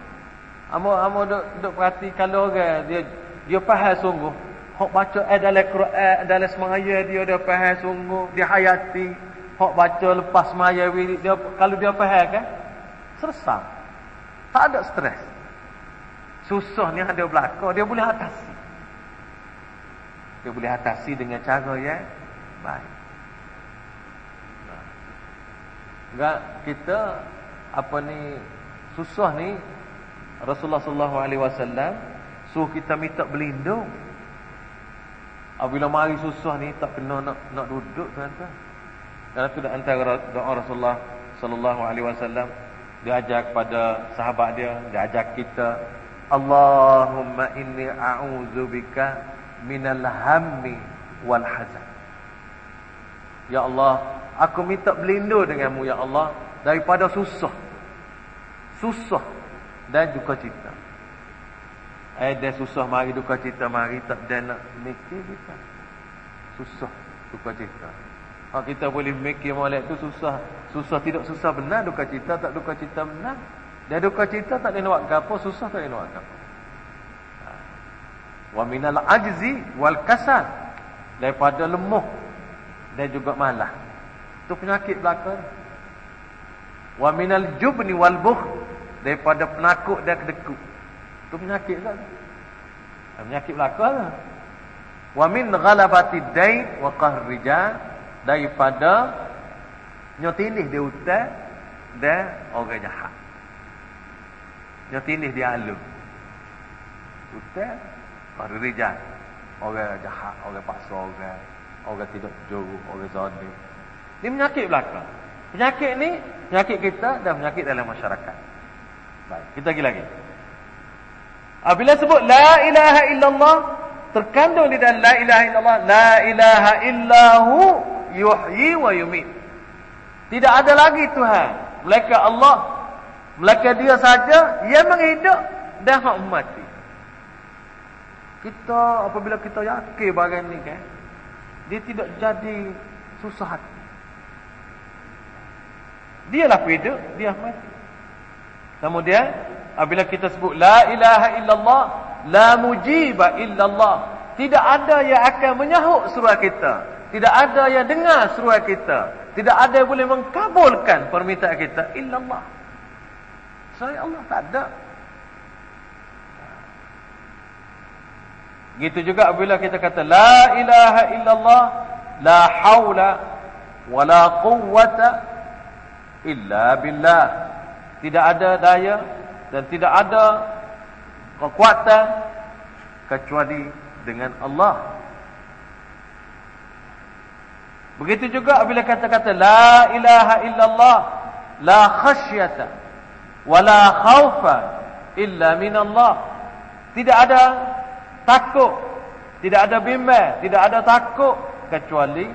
Amo amo duk duk perhati kalau orang dia dia faham sungguh. Hok baca eh dalam Quran dalam semaya dia dia faham sungguh, dia hayati. Hok baca lepas semaya dia kalau dia faham kan? Sersam. Tak ada stres. Susah ni ada belaka, dia boleh atasi. Dia boleh atasi dengan cara yang baik. Enggak kita apa ni susah ni Rasulullah sallallahu alaihi wasallam suruh kita minta berlindung. Apabila mari susah ni tak kena nak nak duduk tuan-tuan. Dan itu antara doa Rasulullah sallallahu alaihi wasallam dia ajar kepada sahabat dia, dia ajar kita Allahumma inni a'udzubika minal hammi wal hazan. Ya Allah, aku minta berlindung denganmu ya Allah daripada susah. Susah dan duka cita. Eh dia susah mari duka cita mari tak ada nak mikir kita. Susah duka cita. Ha, kita boleh mikir molek tu susah. Susah tidak susah benar duka cita tak duka cita benar. Dia duka cita tak ada nak apa susah tak ada nak. Ha. Wa minal ajzi wal kasal daripada lemah dan juga malah. Tu penyakit belaka. Wa minal jubni wal bukh daripada penakut dan kedekut. Itu penyakit kan? Penyakit belaka lah. Wa min ghalabati dain wa qahrijal daripada nyotinih dia utang dan orang jahat. Nyotinih dia alu. Utang qahrijal orang jahat, orang paksa orang, orang tidak jujur, orang zalim. Ini penyakit belaka. Penyakit ni penyakit kita dan penyakit dalam masyarakat. Baik, kita pergi lagi. Apabila sebut la ilaha illallah terkandung di dalam la ilaha illallah la ilaha illahu yuhyi wa yumit. Tidak ada lagi Tuhan melainkan Allah. Melainkan Dia saja yang menghidup dan mati. Kita apabila kita yakin bagian ni kan dia tidak jadi susah hati. Dialah hidup, dia mati. Kemudian apabila kita sebut la ilaha illallah, la mujiba illallah, tidak ada yang akan menyahut seruan kita. Tidak ada yang dengar seruan kita. Tidak ada yang boleh mengkabulkan permintaan kita illallah. Saya Allah tak ada. Gitu juga apabila kita kata la ilaha illallah, la haula wala quwwata illa billah tidak ada daya dan tidak ada kekuatan kecuali dengan Allah. Begitu juga apabila kata-kata la ilaha illallah la khasyata wala khaufa illa min Allah. Tidak ada takut, tidak ada bimbang, tidak ada takut kecuali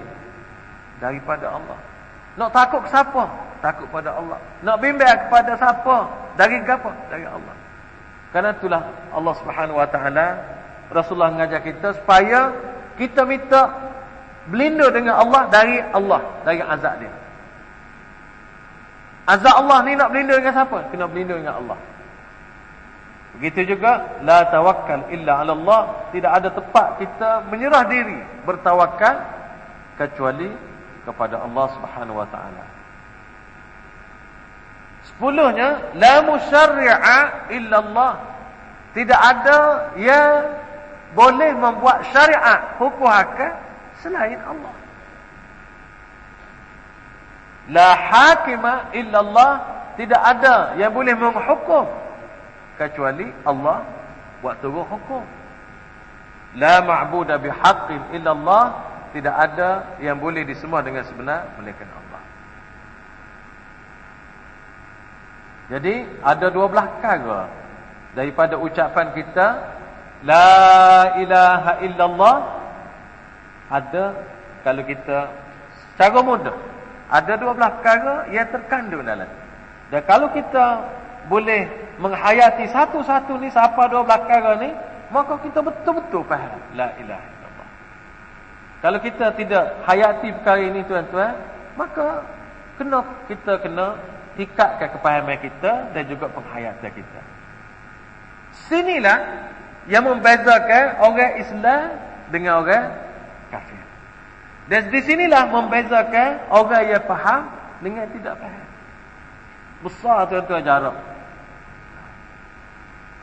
daripada Allah. Nak takut ke siapa? Takut pada Allah. Nak bimbang kepada siapa? Dari apa? Dari Allah. Karena itulah Allah Subhanahu Wa Taala Rasulullah mengajar kita supaya kita minta berlindung dengan Allah dari Allah, dari azab dia. Azab Allah ni nak berlindung dengan siapa? Kena berlindung dengan Allah. Begitu juga la tawakkal illa 'ala Allah, tidak ada tempat kita menyerah diri bertawakal kecuali kepada Allah Subhanahu wa taala. Sepuluhnya la musyarri'a illa Allah. Tidak ada yang boleh membuat syariat hukum hakam selain Allah. La hakima illa Allah. Tidak ada yang boleh menghukum kecuali Allah buat turun hukum. La ma'budu bihaqqin illa Allah. Tidak ada yang boleh disembah dengan sebenar melainkan Allah. Jadi ada dua belah perkara daripada ucapan kita la ilaha illallah ada kalau kita secara mudah ada dua belah perkara yang terkandung dalam. Dan kalau kita boleh menghayati satu-satu ni siapa dua belah perkara ni maka kita betul-betul faham. La ilaha illallah. Kalau kita tidak hayati perkara ini tuan-tuan maka kena kita kena tingkatkan kepahaman kita dan juga penghayatan kita. Sinilah yang membezakan orang Islam dengan orang dan di sinilah membezakan orang yang faham dengan tidak faham besar tuan-tuan jarak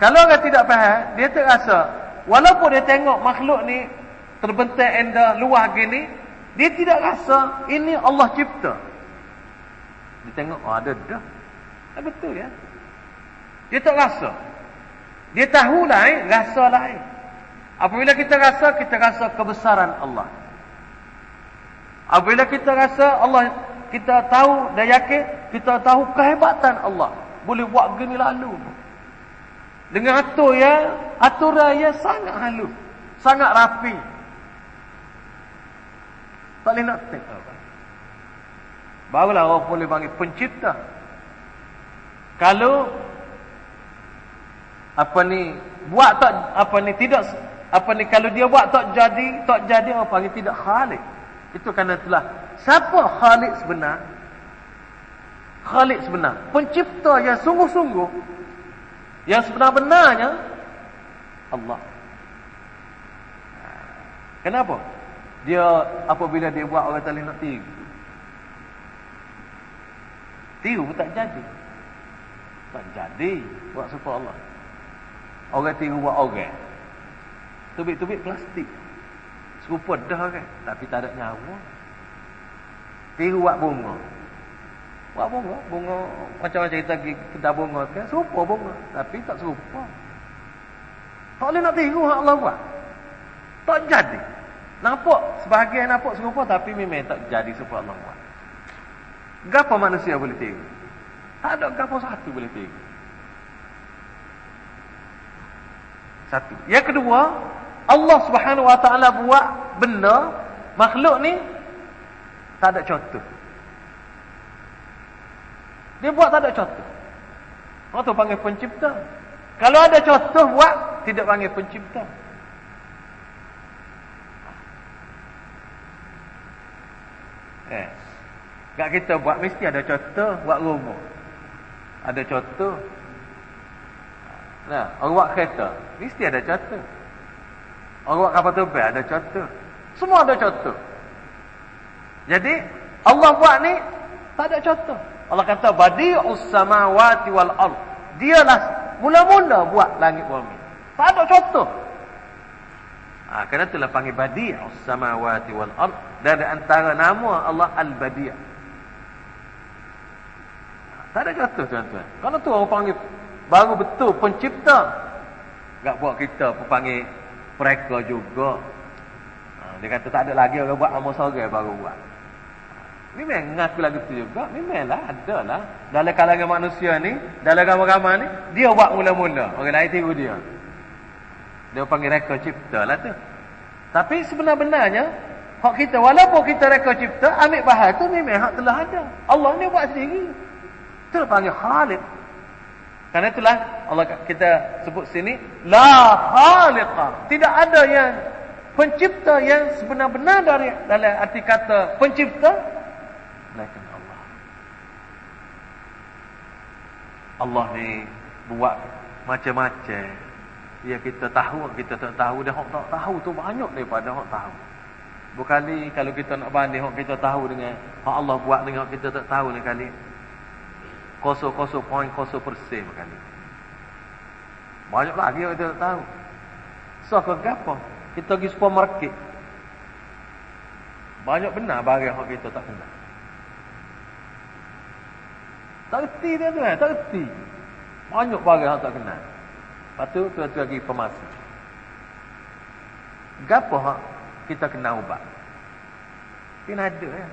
kalau orang tidak faham, dia terasa walaupun dia tengok makhluk ni terbentang enda luar gini, dia tidak rasa ini Allah cipta. Dia tengok oh, ada dah. Ah, betul ya. Dia tak rasa. Dia tahu lain, rasa lain. Apabila kita rasa, kita rasa kebesaran Allah. Apabila kita rasa Allah, kita tahu dan yakin, kita tahu kehebatan Allah. Boleh buat gini lalu. Dengan atur ya, aturan yang sangat halus, sangat rapi. Tak boleh nak take Barulah orang boleh panggil pencipta. Kalau apa ni buat tak apa ni tidak apa ni kalau dia buat tak jadi tak jadi orang panggil tidak khalik. Itu kerana itulah siapa khalik sebenar? Khalik sebenar, pencipta yang sungguh-sungguh yang sebenar-benarnya Allah. Kenapa? Dia apabila dia buat orang tak nak tiru. Tiru pun tak jadi. Tak jadi buat supaya Allah. Orang tiru buat orang. Tubik-tubik plastik. Serupa dah kan. Tapi tak ada nyawa. Tiru buat bunga. Buat bunga, bunga macam-macam kita pergi kedai bunga kan, serupa bunga, tapi tak serupa. Tak boleh nak tiru hak Allah buat. Tak jadi. Nampak sebahagian nampak serupa tapi memang tak jadi serupa Allah buat. Gapo manusia boleh tiru? Tak ada gapo satu boleh tiru. Satu. Yang kedua, Allah Subhanahu Wa Taala buat benda makhluk ni tak ada contoh. Dia buat tak ada contoh. Orang tu panggil pencipta. Kalau ada contoh buat, tidak panggil pencipta. Eh. Tak kita buat mesti ada contoh buat rumah. Ada contoh. Nah, orang buat kereta, mesti ada contoh. Orang buat kapal terbang ada contoh. Semua ada contoh. Jadi, Allah buat ni tak ada contoh. Allah kata badi'us samawati wal ard. Dialah mula-mula buat langit bumi. Tak ada contoh. Ha, kerana itulah panggil badi'us samawati wal ard dan antara nama Allah al-badi'. Tak ada contoh tuan-tuan. Kalau tu orang panggil baru betul pencipta. Tak buat kita pun panggil mereka juga. Ha, dia kata tak ada lagi orang buat amal sorang baru buat. Memang mengaku lagu tu juga. Memanglah ada lah. Dalam kalangan manusia ni, dalam agama-agama ni, dia buat mula-mula. Orang lain tiru dia. Dia panggil rekod cipta lah tu. Tapi sebenar-benarnya, hak kita, walaupun kita rekod cipta, ambil bahas tu memang hak telah ada. Allah ni buat sendiri. Itu panggil Khalid. Karena itulah Allah kita sebut sini la khaliqa. Tidak ada yang pencipta yang sebenar-benar dari dalam arti kata pencipta melainkan Allah. Allah ni buat macam-macam. Ya kita tahu, kita tak tahu. Dan orang tak tahu tu banyak daripada orang tahu. Berkali kalau kita nak banding orang kita tahu dengan hak Allah buat dengan kita tak tahu ni kali. Kosong-kosong poin kosong persen berkali. Banyak lagi yang kita tak tahu. So ke apa? Kita pergi supermarket. Banyak benar barang yang kita tak kenal. Tak reti dia tu kan, tak reti. Banyak barang yang tak kenal. Lepas tu, tu-tu lagi pemasa. Gapo hak kita kena ubat? Kena ada ya.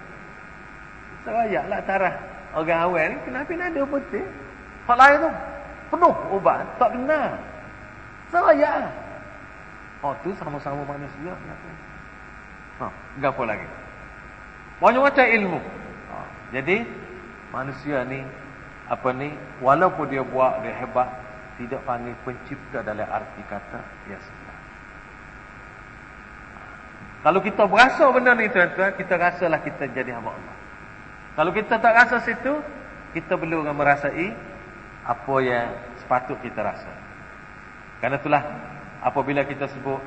Serayaklah tarah orang awal ni kena kena ada betul. Hak lain tu penuh ubat tak kena. Serayak. Oh tu sama-sama manusia. Ha, gapo lagi? Banyak macam ilmu. Ha, jadi manusia ni apa ni walaupun dia buat dia hebat tidak panggil pencipta dalam arti kata ya. Kalau kita berasa benda ni tuan-tuan, kita rasalah kita jadi hamba Allah. Kalau kita tak rasa situ, kita belum merasai apa yang sepatut kita rasa. Karena itulah apabila kita sebut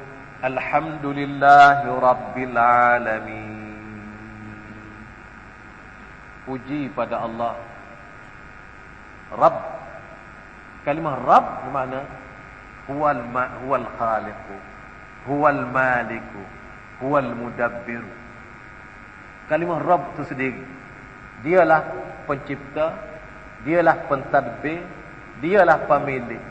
Alhamdulillahi Rabbil Alamin. Puji pada Allah. Rabb. Kalimah Rabb bermakna huwal ma huwal khaliqu huwal maliku huwal mudabbir kalimah rabb tu sendiri dialah pencipta dialah pentadbir dialah pemilik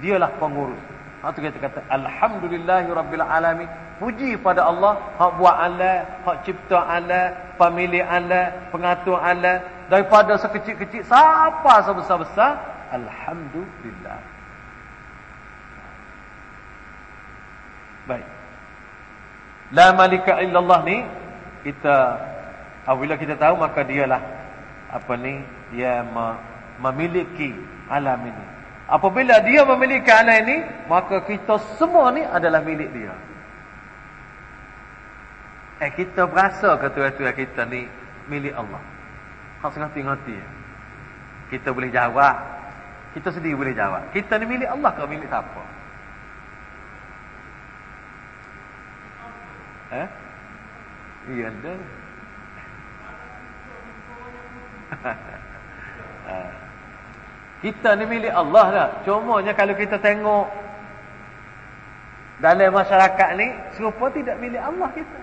dialah pengurus. Ha tu kita kata alhamdulillahi rabbil alamin. Puji pada Allah hak buat alam hak cipta alam pemilik alam pengatur alam daripada sekecil-kecil sampai sebesar-besar? Alhamdulillah. Baik. La malika illallah ni kita apabila kita tahu maka dialah apa ni dia memiliki alam ini. Apabila dia memiliki alam ini maka kita semua ni adalah milik dia. Eh kita berasa ke tuan-tuan kita ni milik Allah. Hak sengerti-ngerti. Kita boleh jawab. Kita sendiri boleh jawab. Kita ni milik Allah ke milik siapa? Eh? Iya ada. kita ni milik Allah lah. Cumanya kalau kita tengok dalam masyarakat ni serupa tidak milik Allah kita.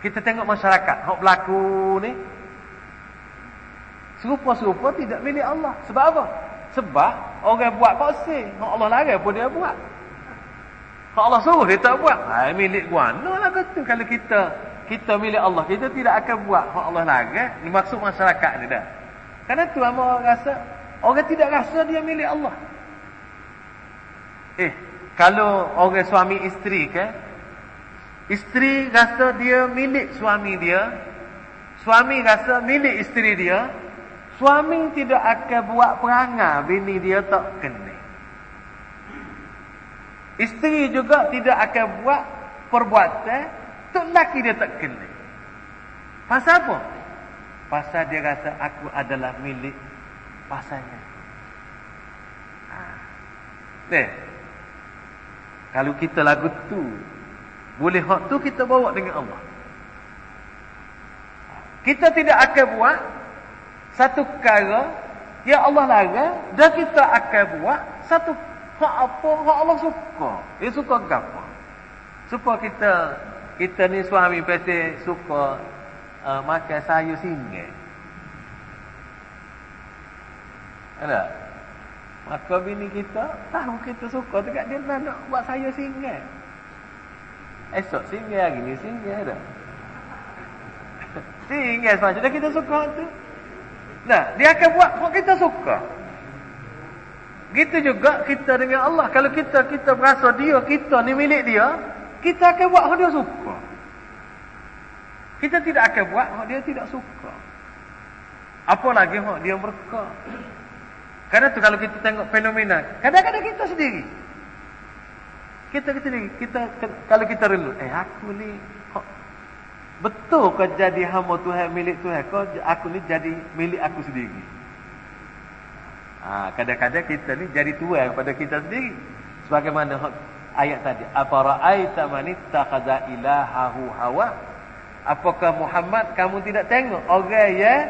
Kita tengok masyarakat hak berlaku ni serupa-serupa tidak milik Allah. Sebab apa? Sebab orang buat paksa, hak Allah larang pun dia buat. Kalau Allah suruh dia tak buat. Ha, milik guana lah betul. Kalau kita kita milik Allah, kita tidak akan buat. Kalau Allah larang, maksud masyarakat ni dah. Karena tu orang rasa, orang tidak rasa dia milik Allah. Eh, kalau orang suami isteri ke, isteri rasa dia milik suami dia, suami rasa milik isteri dia, suami tidak akan buat perangai bini dia tak kena. Isteri juga tidak akan buat perbuatan Tok lelaki dia tak kena Pasal apa? Pasal dia rasa aku adalah milik Pasalnya ha. Kalau kita lagu tu Boleh hak tu kita bawa dengan Allah Kita tidak akan buat Satu perkara Yang Allah larang Dan kita akan buat Satu Hak apa? Hak Allah suka. Dia suka apa? Suka kita kita ni suami pasti suka uh, makan sayur singa. Ada? Maka bini kita tahu kita suka dekat dia nak buat sayur singa. Esok singa hari ni singa ada. singa semacam kita suka tu. Nah, dia akan buat hak kita suka. Gitu juga kita dengan Allah. Kalau kita kita berasa dia, kita ni milik dia, kita akan buat apa dia suka. Kita tidak akan buat apa dia tidak suka. Apa lagi apa dia mereka. Karena tu kalau kita tengok fenomena, kadang-kadang kita sendiri. Kita kita sendiri, kita kalau kita renung, eh aku ni betul kau jadi hamba Tuhan milik Tuhan, kau aku ni jadi milik aku sendiri. Ha, kadang-kadang kita ni jadi tuan kepada kita sendiri. Sebagaimana ayat tadi. Apa ra'aita man ittakhadha ilahahu hawa? Apakah Muhammad kamu tidak tengok orang yang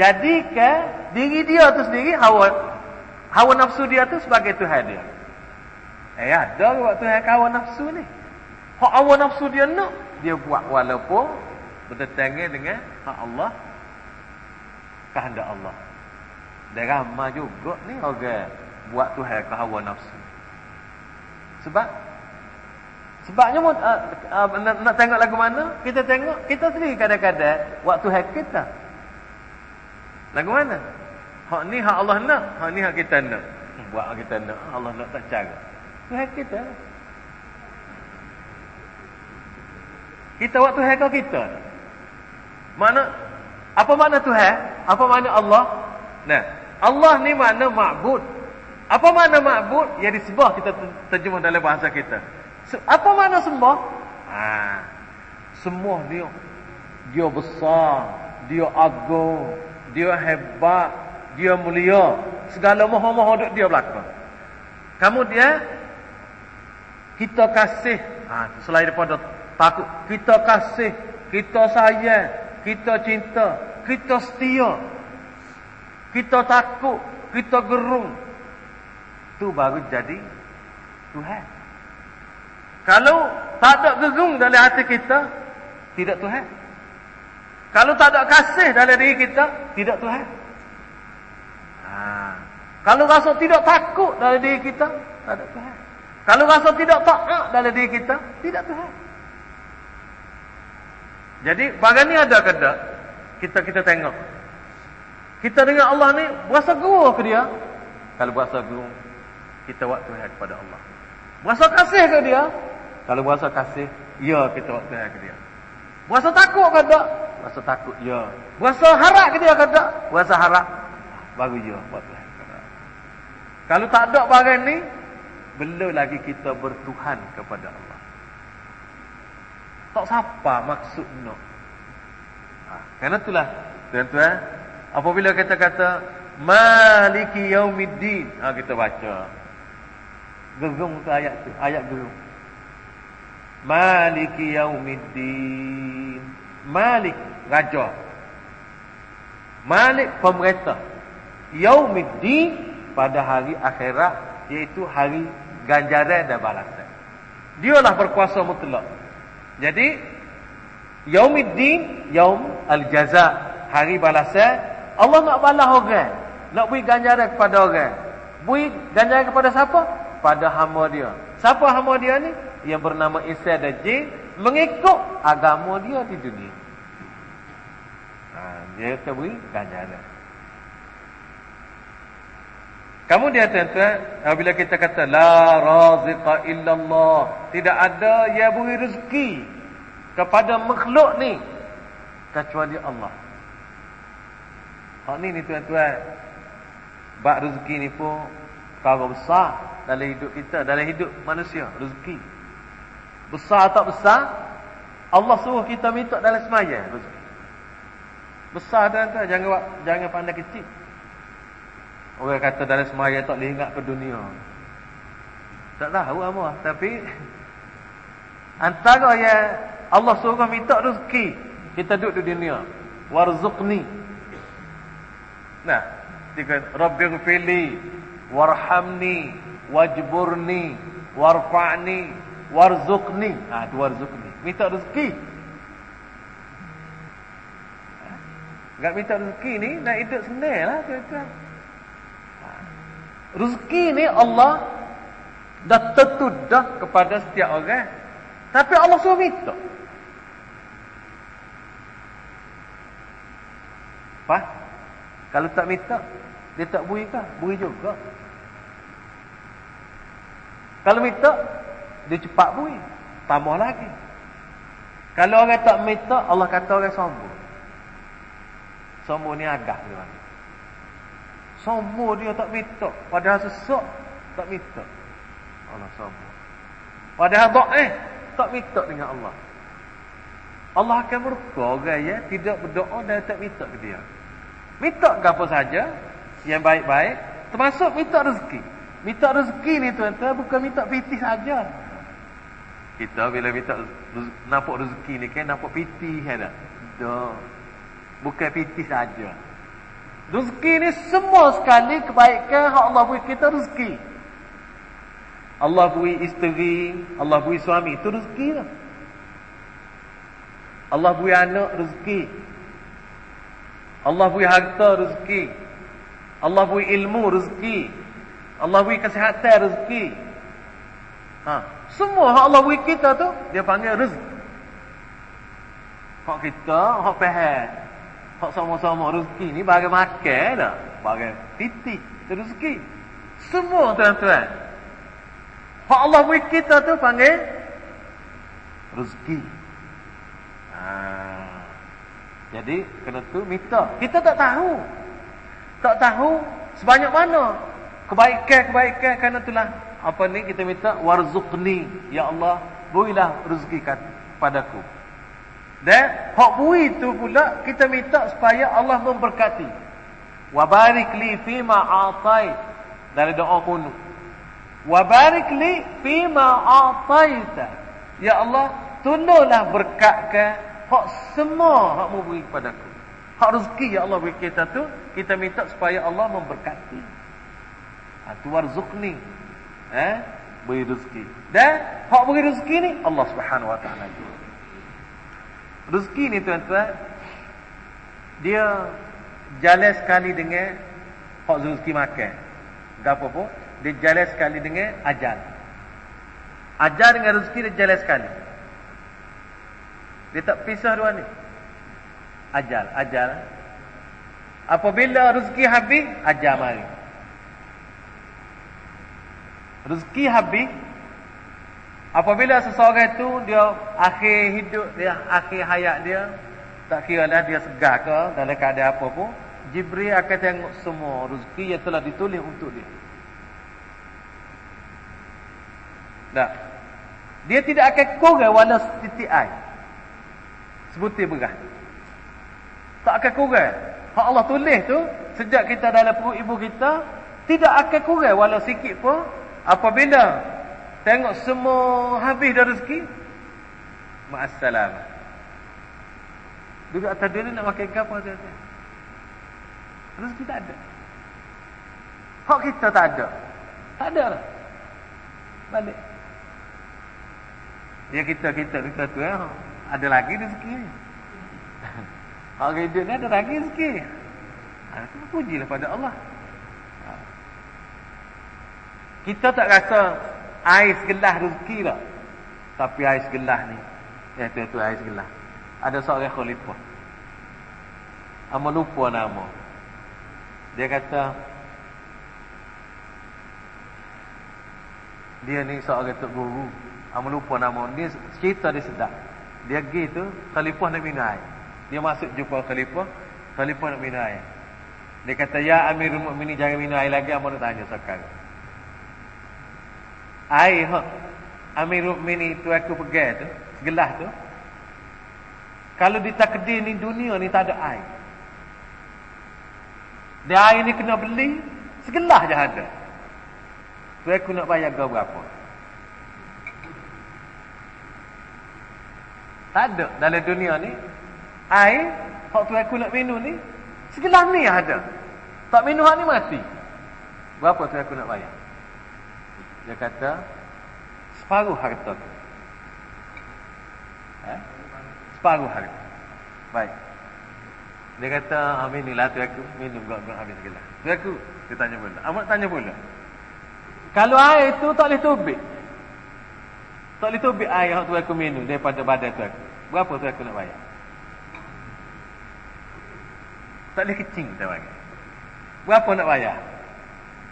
jadikan diri dia tu sendiri hawa hawa nafsu dia tu sebagai tuhan dia. Eh ada waktu yang hawa nafsu ni. Hak hawa nafsu dia nak dia buat walaupun bertentangan dengan hak Allah kehendak Allah. Dan ramah juga ni orang buat Tuhan ke hawa nafsu. Sebab sebabnya uh, uh, nak, nak tengok lagu mana? Kita tengok kita sendiri kadang-kadang waktu hak kita. Lagu mana? Hak ni hak Allah nak, hak ni hak kita nak. Buat hak kita nak, Allah nak tak cara. Tu hak kita. Kita waktu hak kita. Mana apa makna Tuhan? Apa makna Allah? Nah, Allah ni makna ma'bud. Apa makna ma'bud? Ya disembah kita terjemah dalam bahasa kita. Apa makna sembah? Ha. Semua dia. Dia besar, dia agung, dia hebat, dia mulia. Segala maha-maha duk dia belakang. Kamu dia kita kasih. Ha, selain daripada takut, kita kasih, kita sayang, kita cinta, kita setia. Kita takut, kita gerung. Tu baru jadi Tuhan. Kalau tak ada gerung dalam hati kita, tidak Tuhan. Kalau tak ada kasih dalam diri kita, tidak Tuhan. Ha. Kalau rasa tidak takut dalam diri kita, tak ada Tuhan. Kalau rasa tidak taat dalam diri kita, tidak Tuhan. Jadi, bagian ni ada ke tak? Kita kita tengok. Kita dengan Allah ni berasa guru ke dia? Kalau berasa guru, kita waktu Tuhan kepada Allah. Berasa kasih ke dia? Kalau berasa kasih, ya kita waktu Tuhan ke dia. Berasa takut ke tak? Berasa takut, ya. Berasa harap ke dia ke tak? Berasa harap, baru ya Tuhan Kalau tak ada bagian ni, belum lagi kita bertuhan kepada Allah. Tak siapa maksud nak. Ha, kerana itulah, tuan-tuan, apabila kita kata, Maliki yaumiddin. Ha, kita baca. Gerung tu ayat tu. Ayat gerung. Maliki yaumiddin. Malik, raja. Malik, pemerintah. Yaumiddin, pada hari akhirat, iaitu hari ganjaran dan balasan. Dialah berkuasa mutlak. Jadi yaumiddin yaum al-jaza hari balasan Allah nak balas orang nak beri ganjaran kepada orang beri ganjaran kepada siapa pada hamba dia. Siapa hamba dia ni? Yang bernama Isa dan Jin mengikut agama dia di dunia. Ha, dia akan beri ganjaran. Kamu dia tuan-tuan Bila kita kata La raziqa illallah Tidak ada yang beri rezeki Kepada makhluk ni Kecuali Allah. Hak ni ni tuan-tuan. Bak rezeki ni pun Perkara besar Dalam hidup kita Dalam hidup manusia Rezeki Besar atau besar Allah suruh kita minta dalam semaya rezeki Besar tuan-tuan Jangan, jangan pandai kecil Orang kata dalam semaya tak boleh ingat ke dunia. Tak tahu apa. Tapi antara yang Allah suruh minta rezeki. Kita duduk di dunia. Warzuqni. Nah. Dia Rabbi gfili. Warhamni. Wajburni. Warfa'ni. Warzuqni. Ah, tu warzuqni. Minta rezeki. Tak minta rezeki ni nak hidup senang lah tuan-tuan. Rezeki ni Allah dah tentu dah kepada setiap orang. Tapi Allah suruh minta. Apa? Kalau tak minta, dia tak beri kah? Beri juga. Kalau minta, dia cepat beri. Tambah lagi. Kalau orang tak minta, Allah kata orang sombong. Sombong ni agak dia. Sombong dia tak minta. Padahal sesak tak minta. Allah sombong. Padahal eh tak minta dengan Allah. Allah akan murka orang ya tidak berdoa dan tak minta ke dia. Minta ke apa saja yang baik-baik termasuk minta rezeki. Minta rezeki ni tuan-tuan bukan minta piti saja. Kita bila minta nampak rezeki ni kan nampak piti ada. Dah. Bukan piti saja. Rezeki ni semua sekali kebaikan hak Allah beri kita rezeki. Allah beri isteri, Allah beri suami, itu rezeki lah. Allah beri anak rezeki. Allah beri harta rezeki. Allah beri ilmu rezeki. Allah beri kesihatan rezeki. Ha. Semua hak Allah beri kita tu dia panggil rezeki. Hak kita, hak faham. Hak sama-sama rezeki ni bagi makan dah. Bagi titik rezeki. Semua tuan-tuan. Hak Allah beri kita tu panggil rezeki. Ha. Jadi kena tu minta. Kita tak tahu. Tak tahu sebanyak mana kebaikan-kebaikan kerana itulah. Apa ni kita minta? Warzuqni. Ya Allah berilah rezeki padaku. Dan hak bui itu pula kita minta supaya Allah memberkati. Wa barik li fima atai. Dari doa kuno wa barik li fima ataita. Ya Allah tunduklah berkatkan hak semua hak mu beri padaku. Hak rezeki ya Allah beri kita tu kita minta supaya Allah memberkati ha, tu warzuqni eh? Beri rezeki. Dan hak beri rezeki ni Allah Subhanahu wa taala rezeki ni tuan-tuan dia jalan sekali dengan hak rezeki makan. Gapo pun dia jalan sekali dengan ajal. Ajal dengan rezeki dia jalan sekali. Dia tak pisah dua ni. Ajal ajal. Apabila rezeki habis ajal mari rezeki habis. Apabila seseorang itu dia akhir hidup dia akhir hayat dia tak kira lah dia segar ke dalam keadaan apa pun Jibril akan tengok semua rezeki yang telah ditulis untuk dia. Tak dia tidak akan kurang walau setitik air. Sebutir berah. Tak akan kurang. Hak Allah tulis tu sejak kita dalam perut ibu kita tidak akan kurang walau sikit pun Apabila tengok semua habis dah rezeki, ma'assalam. Duduk atas dia nak makan apa? Rezeki tak ada. Hak kita tak ada. Tak ada lah. Balik. Ya kita, kita, kita tu eh. Ada lagi rezeki ni. Hak hidup ni ada lagi rezeki. Ha, pujilah pada Allah. Kita tak rasa air segelas rezeki tak. Tapi air segelas ni. Ya, tu, tu air segelas. Ada seorang khalifah. Ama lupa nama. Dia kata, dia ni seorang tok guru. Ama lupa nama. Dia cerita dia sedap. Dia pergi tu, khalifah nak minum air. Dia masuk jumpa khalifah. Khalifah nak minum air. Dia kata, ya amirul mu'mini jangan minum air lagi. Ama nak tanya sekarang air ha Amirul Mukminin tu aku pegang tu segelas tu. Kalau ditakdir ni dunia ni tak ada air. Dia air ni kena beli segelas je ada. Tu aku nak bayar kau berapa? Tak ada dalam dunia ni. Air hak tu aku nak minum ni segelas ni ada. Tak minum hak ni mati. Berapa tu aku nak bayar dia kata separuh harta tu. Eh? Separuh harta. Baik. Dia kata, amin inilah tu aku minum gak-gak habis gelas. Tu aku, dia tanya pula. Amat tanya pula. Kalau air tu tak boleh tubik. Tak boleh tubik air yang tu aku minum daripada badan tu aku. Berapa tu aku nak bayar? Tak boleh kecing kita bagi. Berapa nak bayar?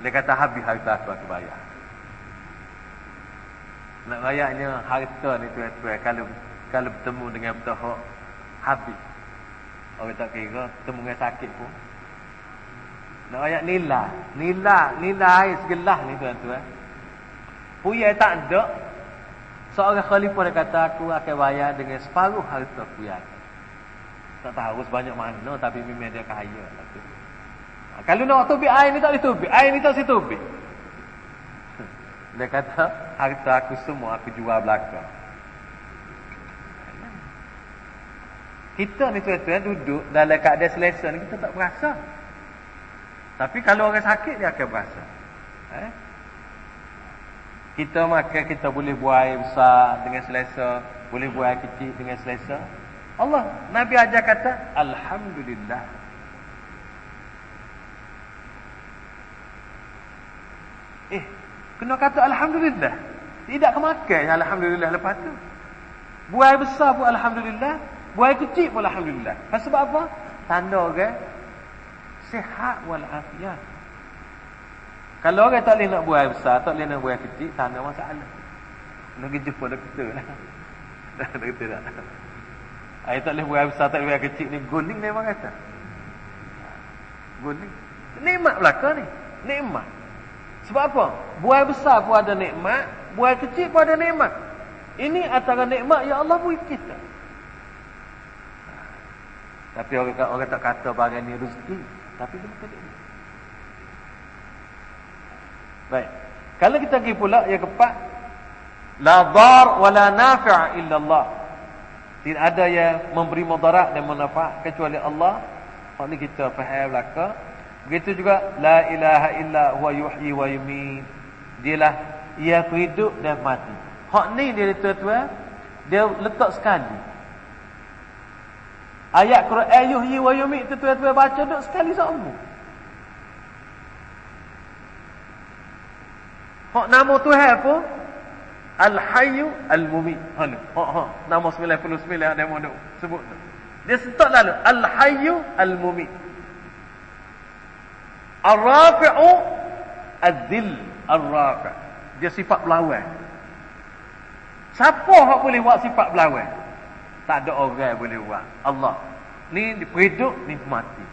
Dia kata habis harta aku aku bayar. Nak rayaknya harta ni tuan-tuan kalau kalau bertemu dengan bertahok habis. Orang tak kira bertemu dengan sakit pun. Nak rayak nila, nila, nila air segelah ni tuan-tuan. Puya tak ada. Seorang khalifah dia kata aku akan bayar dengan separuh harta puya. Tak tahu sebanyak mana tapi memang dia kaya lah. Ha, kalau nak tubik air ni tak boleh tubik. Air ni tak boleh tubik. Dia kata, harta aku semua aku jual belakang. Kita ni tuan-tuan duduk dalam keadaan selesa ni kita tak berasa. Tapi kalau orang sakit dia akan berasa. Eh? Kita makan kita boleh buat air besar dengan selesa, boleh buat air kecil dengan selesa. Allah Nabi ajar kata alhamdulillah. Eh, Kena kata Alhamdulillah. Tidak kemakan Alhamdulillah lepas tu. Buai besar pun Alhamdulillah. Buai kecil pun Alhamdulillah. Sebab apa? Tanda orang okay? sihat walafiat. Kalau orang tak boleh nak buai besar, tak boleh nak buai kecil, tanda masalah. Nak pergi jumpa doktor lah. doktor tak. Ayah tak boleh buai besar, tak boleh buai kecil ni. Guling memang kata. Guling. Nikmat belaka ni. Nikmat. Sebab apa? Buai besar pun ada nikmat, buai kecil pun ada nikmat. Ini antara nikmat yang Allah beri kita. Tapi orang, orang tak kata bagian ni rezeki. Tapi dia betul ini. Baik. Kalau kita pergi pula yang keempat. La dar wa la nafi' illa Allah. Tidak ada yang memberi mudarat dan manfaat kecuali Allah. Ni kita faham belaka. Begitu juga la ilaha illa huwa yuhyi wa yumiit. Dialah ia hidup dan mati. Hak ni dia tuan-tuan, dia letak sekali. Ayat Quran yuhyi wa yumiit tu tuan-tuan baca duk sekali seumur. Hak nama Tuhan apa? Al-Hayyu Al-Mumit. Ha. Ha ha. Nama 99 ada duk sebut tu. Dia setok lalu Al-Hayyu Al-Mumit. Ar-Rafi'u Az-Zil Ar-Rafi'. Dia sifat berlawan. Siapa hak boleh buat sifat berlawan? Tak ada orang boleh buat. Allah. Ni hidup, ni mati.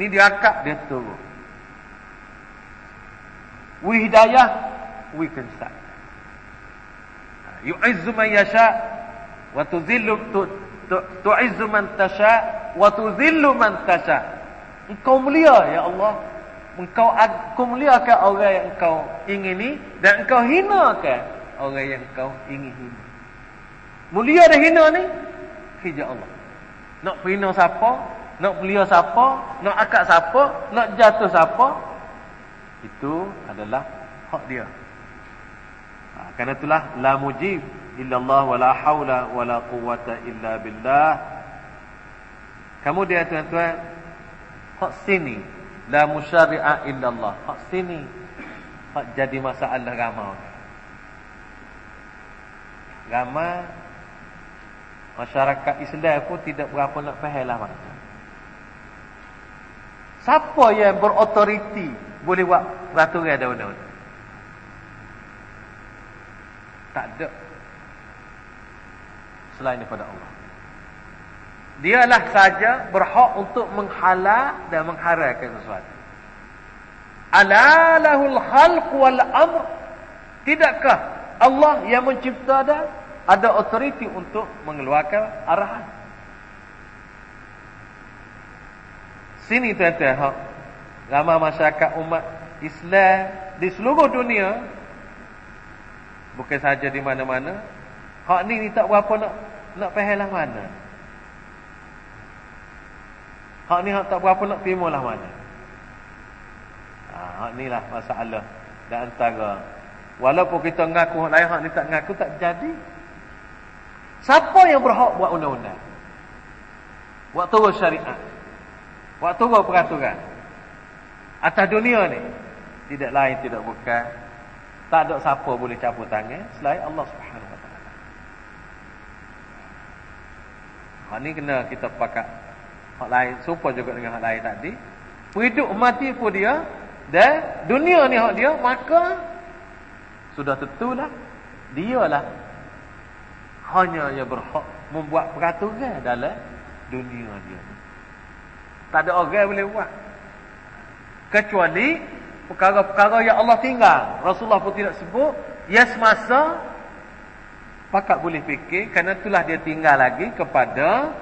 Ni diangkat, dia turun. Wi hidayah, wi kensat. Yu'izzu man yasha wa tuzillu tu'izzu man tasha wa tuzillu man tasha. Engkau mulia ya Allah. Engkau aku muliakan orang yang engkau ingini dan engkau hinakan orang yang engkau ingin hina. Mulia dan hina ni hijab Allah. Nak hina siapa? Nak mulia siapa? Nak akak siapa? Nak jatuh siapa? Itu adalah hak dia. Ha, kerana itulah la mujib illallah wala haula wala quwata illa billah. Kamu dia tuan-tuan hak sini la musyari'a illallah. Hak sini hak jadi masalah ramai. Ramai masyarakat Islam pun tidak berapa nak faham lah mana. Siapa yang berautoriti boleh buat peraturan ada undang-undang? Tak ada. Selain daripada Allah. Dialah saja berhak untuk menghalal dan mengharamkan sesuatu. Ala lahul khalq wal amr. Tidakkah Allah yang mencipta dan ada otoriti untuk mengeluarkan arahan. Sini tuan-tuan, ha? ramai masyarakat umat Islam di seluruh dunia, bukan saja di mana-mana, hak ni ni tak berapa nak nak faham lah mana. Hak ni hak tak berapa nak terima lah mana. Ha, hak ni lah masalah dan antara walaupun kita ngaku hak lain hak ni tak ngaku tak jadi. Siapa yang berhak buat undang-undang? Buat turun syariat. Buat turun peraturan. Atas dunia ni. Tidak lain, tidak bukan. Tak ada siapa boleh cabut tangan. Selain Allah subhanahu wa ta'ala. Hak ni kena kita pakat. Hak lain. Supa juga dengan hak lain tadi. Hidup mati pun dia. Dan dunia ni hak dia. Maka. Sudah tentulah. Dialah hanya yang berhak membuat peraturan dalam dunia dia tak ada orang boleh buat kecuali perkara-perkara yang Allah tinggal Rasulullah pun tidak sebut ya semasa pakat boleh fikir kerana itulah dia tinggal lagi kepada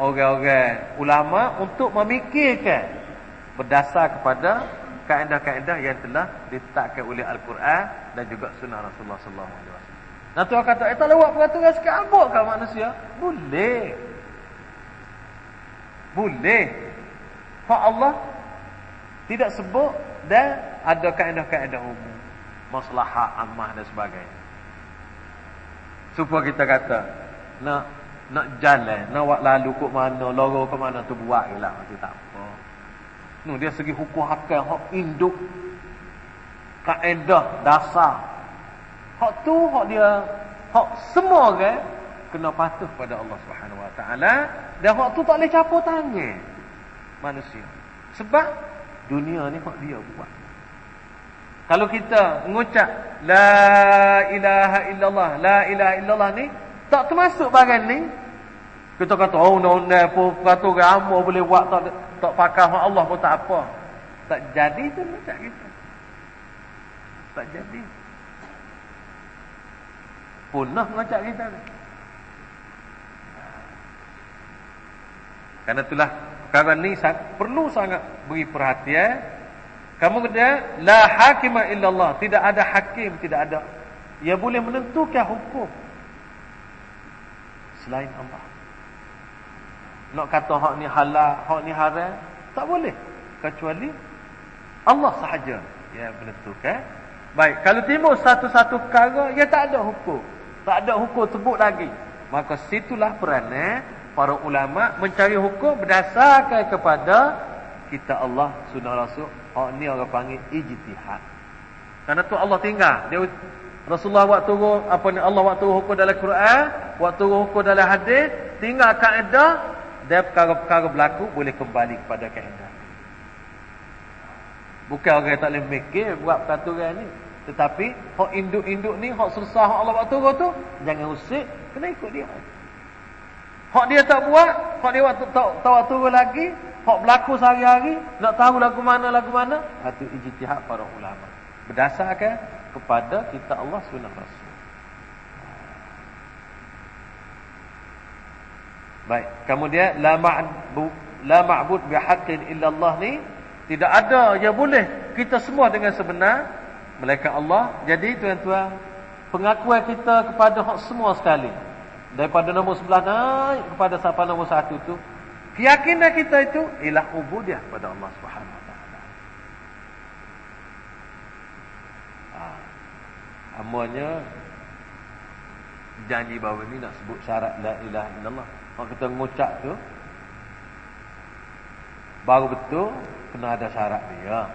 orang-orang ulama untuk memikirkan berdasar kepada kaedah-kaedah yang telah ditetapkan oleh Al-Quran dan juga sunnah Rasulullah sallallahu alaihi wasallam Nah Tuhan kata, eh tak lewat peraturan sikit abuk kau manusia? Boleh. Boleh. Hak Allah tidak sebut dan ada kaedah-kaedah umum. Maslahah, ammah dan sebagainya. Supaya kita kata, nak nak jalan, nak buat lalu ke mana, lorong ke mana tu buat je lah. Tak apa. No, dia segi hukum hakam, hak induk, kaedah, dasar, Hak tu hak dia hak semua orang kena patuh pada Allah Subhanahu Wa Taala dan hak tu tak boleh capur tangan manusia. Sebab dunia ni hak dia buat. Kalau kita mengucap la ilaha illallah, la ilaha illallah ni tak termasuk barang ni. Kita kata oh no no apa peraturan amo boleh buat tak tak pakai hak Allah pun tak apa. Tak jadi tu macam kita. Tak jadi. Punah ngajak kita ni. Karena itulah perkara ni perlu sangat beri perhatian. Kamu kata la hakima illallah, tidak ada hakim, tidak ada yang boleh menentukan hukum selain Allah. Nak kata hak ni halal, hak ni haram, tak boleh kecuali Allah sahaja yang menentukan. Baik, kalau timbul satu-satu perkara, ya tak ada hukum. Tak ada hukum sebut lagi. Maka situlah peranan para ulama mencari hukum berdasarkan kepada kita Allah sunnah rasul. Oh ni orang panggil ijtihad. Karena tu Allah tinggal. Dia Rasulullah waktu turun apa ni Allah waktu turun hukum dalam Quran, waktu turun hukum dalam hadis, tinggal kaedah dan perkara-perkara berlaku boleh kembali kepada kaedah. Bukan orang yang tak boleh mikir buat peraturan ni. Tetapi hak induk-induk ni hak susah hak Allah waktu tu jangan usik kena ikut dia. Hak dia tak buat, hak dia waktu tak tahu waktu lagi, hak berlaku sehari-hari, nak tahu lagu mana lagu mana, itu ijtihad para ulama. Berdasarkan kepada kita Allah Subhanahu Rasul. Baik, kemudian la ma'bud la ma'bud bihaqqin illa Allah ni tidak ada yang boleh kita semua dengan sebenar Malaikat Allah. Jadi tuan-tuan, pengakuan kita kepada hak semua sekali. Daripada nombor sebelah naik kepada sampai nombor satu tu. Keyakinan kita itu ialah ubudiah kepada Allah Subhanahu Wa Taala. Amanya janji bahawa ini nak sebut syarat la ilaha illallah. Kalau kita mengucap tu baru betul kena ada syarat dia.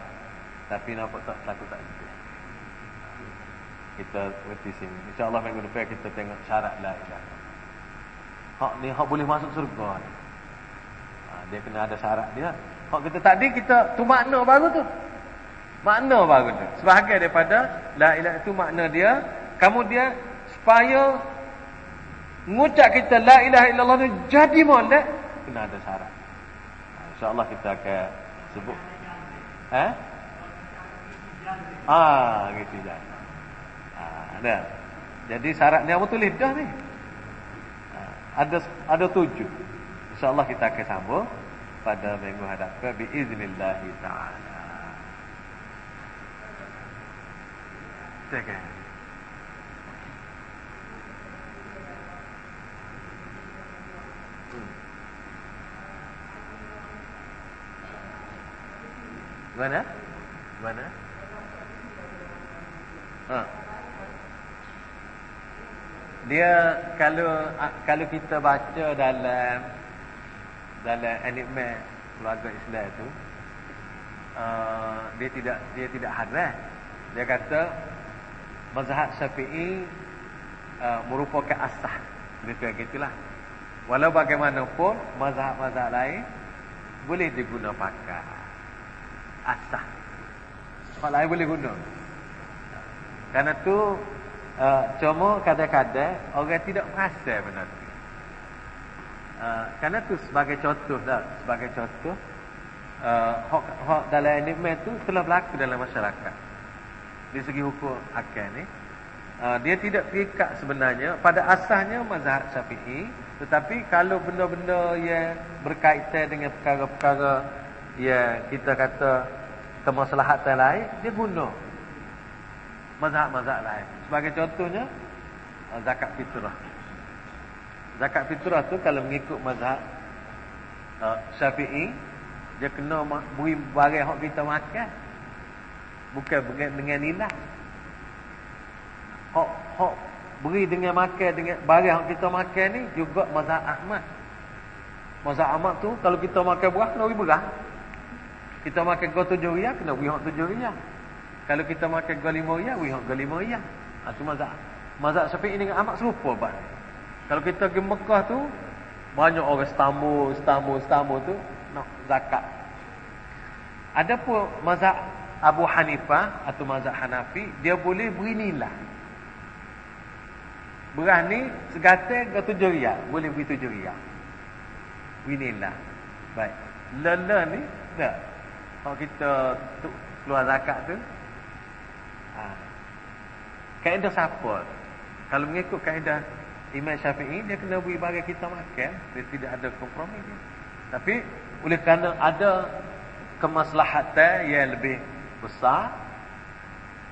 Tapi nampak tak takut tak ada kita berhenti sini. InsyaAllah minggu depan kita tengok syarat la ilaha. Hak ni hak boleh masuk surga ni. Ha, dia kena ada syarat dia. Hak kita tadi kita tu makna baru tu. Makna baru tu. Sebahagian daripada la ilaha itu makna dia. Kamu dia supaya mengucap kita la ilaha illallah ni jadi molek kena ada syarat. Ha, InsyaAllah kita akan sebut. Eh? Ah, gitu jangan. Ada. Jadi syaratnya apa tulis dah ni? Ha, ada ada tujuh. Insya-Allah kita akan sambung pada minggu hadapan biiznillah taala. Tengok. Mana? Mana? Ha. Dia kalau kalau kita baca dalam dalam enigma keluarga Islam tu uh, dia tidak dia tidak haram. Dia kata mazhab Syafi'i uh, merupakan asah. Betul gitulah. Walau bagaimanapun mazhab-mazhab lain boleh diguna pakai asah kalau lain boleh guna karena tu uh, cuma kadang-kadang orang tidak perasan benda tu. Uh, kerana tu sebagai contoh dah, sebagai contoh uh, hak, hak dalam anime tu telah berlaku dalam masyarakat. Di segi hukum akal ni uh, dia tidak terikat sebenarnya pada asalnya mazhab Syafi'i tetapi kalau benda-benda yang berkaitan dengan perkara-perkara yang kita kata kemaslahatan lain dia guna mazhab-mazhab lain. Sebagai contohnya uh, zakat fitrah. Zakat fitrah tu kalau mengikut mazhab uh, Syafi'i dia kena beri barang hak kita makan. Bukan dengan dengan nilai. Hak hak beri dengan makan dengan barang hak kita makan ni juga mazhab Ahmad. Mazhab Ahmad tu kalau kita makan buah kena beri beras. Kita makan kau tujuh riyal kena beri hak tujuh riyal. Kalau kita makan gol lima riyal, wih gol lima riyal. Ha, tu mazhab mazhab Syafi'i ini amat serupa pak. Kalau kita pergi Mekah tu banyak orang setamu, setamu, setamu tu nak zakat. Adapun mazhab Abu Hanifah atau mazhab Hanafi dia boleh beri nilai. Beras ni segatai ke tujuh riyal. Boleh beri tujuh riyal. Beri nilai. Baik. Lele ni tak. Kalau kita keluar zakat tu. Ha. Kaedah siapa? Kalau mengikut kaedah Imam Syafi'i dia kena beri bagi kita makan. Dia tidak ada kompromi. Dia. Tapi oleh kerana ada kemaslahatan yang lebih besar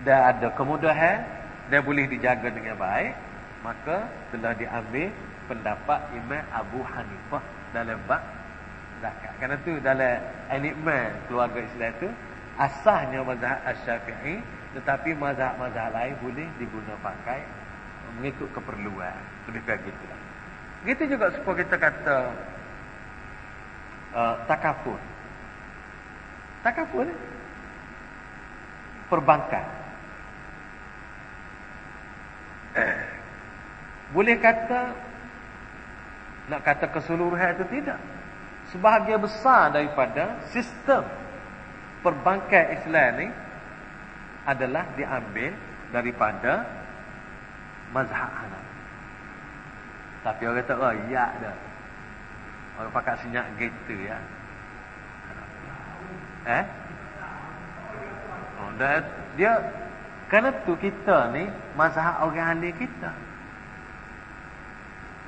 dan ada kemudahan dan boleh dijaga dengan baik maka telah diambil pendapat Imam Abu Hanifah dalam bab zakat kerana tu dalam enigma keluarga Islam itu asasnya mazhab Asy-Syafi'i tetapi mazhab-mazhab lain boleh digunakan pakai mengikut keperluan lebih kurang gitu. Begitu juga supaya kita kata uh, takaful. Takaful perbankan. Eh, boleh kata nak kata keseluruhan itu tidak. Sebahagian besar daripada sistem perbankan Islam ini adalah diambil daripada mazhab Hanafi. Tapi orang kata, oh ya dah. Orang pakai senyap gitu ya. Eh? Oh, dah, dia kerana tu kita ni mazhab orang ahli kita.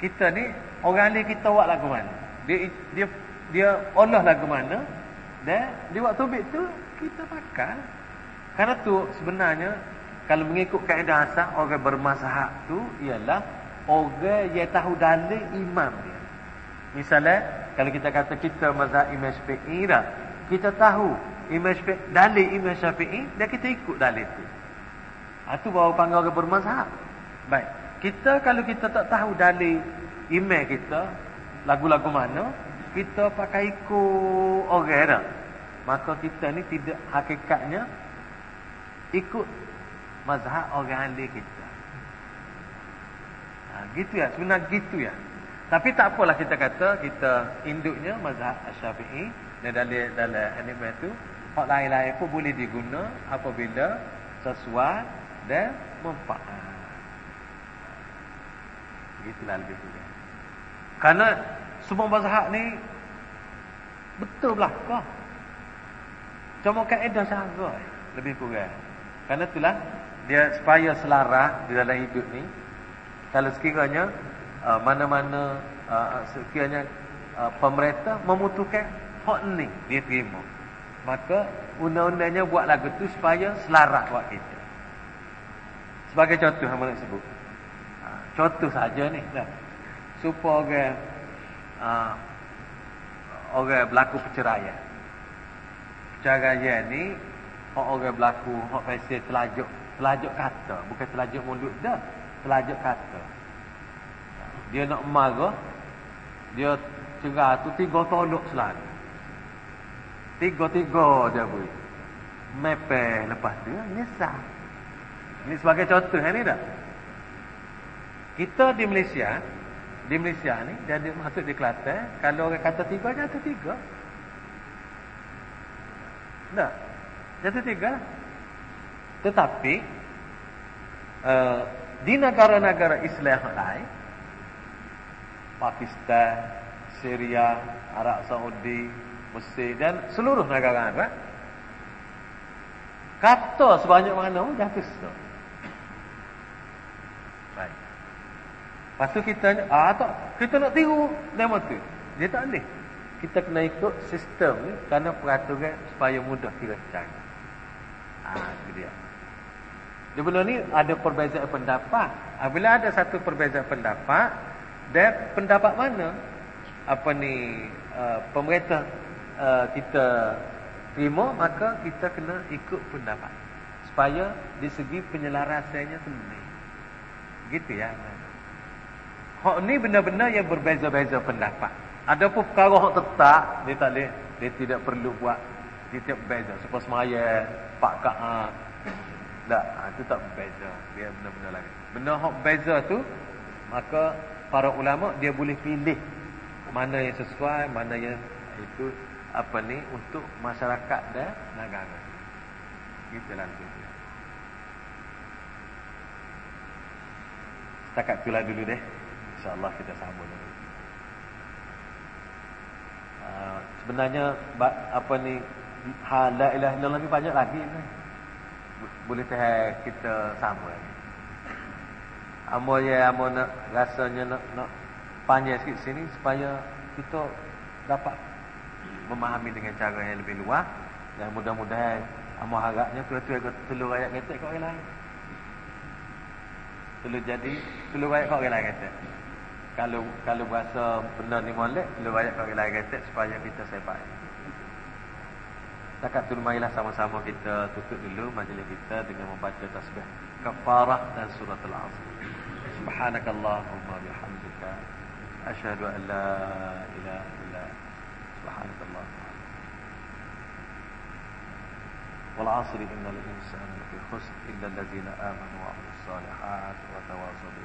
Kita ni orang ahli kita buat lagu mana? Dia dia dia olah lagu mana? Dan dia buat tubik tu kita pakai. Kerana tu sebenarnya kalau mengikut kaedah asal orang bermazhab tu ialah orang yang tahu dalil imam dia. Misalnya kalau kita kata kita mazhab Imam Syafi'i dah, kita tahu Imam Syafi'i dalil Imam Syafi'i dan kita ikut dalil tu. Itu ha, baru panggil orang bermazhab. Baik. Kita kalau kita tak tahu dalil imam kita lagu-lagu mana, kita pakai ikut orang dah. Maka kita ni tidak hakikatnya ikut mazhab orang ahli kita. Ha, gitu ya, sebenarnya gitu ya. Tapi tak apalah kita kata kita induknya mazhab Syafi'i dan dalam dalam anime itu hak lain-lain pun boleh diguna apabila sesuai dan manfaat. Gitulah lebih kurang. Karena semua mazhab ni betul belakang. Cuma kaedah cara lebih kurang. Karena itulah dia supaya selaras di dalam hidup ni kalau sekiranya uh, mana-mana uh, sekiranya uh, pemerintah memutuskan hak ni dia terima maka undang-undangnya buat lagu tu supaya selaras buat kita sebagai contoh yang nak sebut uh, contoh saja ni dah. supaya orang uh, orang berlaku perceraian. Perceraian ni orang berlaku hak fasil telajuk Telajuk kata. Bukan telajuk mulut dah Telajuk kata. Dia nak marah Dia cerah tu Tiga tolok selalu Tiga-tiga dia beri. Mepeh lepas tu Nyesal. Ini sebagai contoh ni dah. Kita di Malaysia Di Malaysia ni Jadi masuk di Kelantan. Kalau orang kata tiga Jatuh tiga. Tak Jatuh tiga. Tetapi uh, di negara-negara Islam lain Pakistan, Syria, Arab Saudi, Mesir dan seluruh negara Arab kata sebanyak mana jatuh sah. Baik. Lepas tu kita ah tak kita nak tiru demo tu. Dia tak boleh. Kita kena ikut sistem ni kerana peraturan supaya mudah kira cara. Ah, dia. Di benda ni ada perbezaan pendapat. Apabila ada satu perbezaan pendapat dan pendapat mana apa ni uh, pemerintah uh, kita terima maka kita kena ikut pendapat supaya di segi penyelarasannya sendiri. Gitu ya. Hak ni benar-benar yang berbeza-beza pendapat. Ada pun perkara hak tetap dia tak boleh dia tidak perlu buat dia tidak beza seperti semaya pak ka tak, ha, itu tak berbeza. Dia benar-benar lagi. benda hak beza tu maka para ulama dia boleh pilih mana yang sesuai mana yang itu apa ni untuk masyarakat dan negara gitulah tu setakat itulah dulu deh insyaallah kita sambung lagi uh, sebenarnya apa ni ha la ilaha illallah ni banyak lagi ni. Boleh teh kita sama lagi. Amo ya amo nak rasanya nak nak panjang sikit sini supaya kita dapat memahami dengan cara yang lebih luas. Dan mudah-mudahan amo harapnya tua-tua telur ayat ketek kau lain. Telur jadi telur ayat kau lain ketek kalau kalau bahasa benda ni molek telur ayat kau lain ketek supaya kita sepak Takat tu marilah sama-sama kita tutup dulu majlis kita dengan membaca tasbih kafarah dan surah al-asr. Subhanakallahumma bihamdika asyhadu an la ilaha illa subhanakallah. Wal 'asri innal insana lafi khusr illa alladhina amanu wa 'amilus solihat wa tawassaw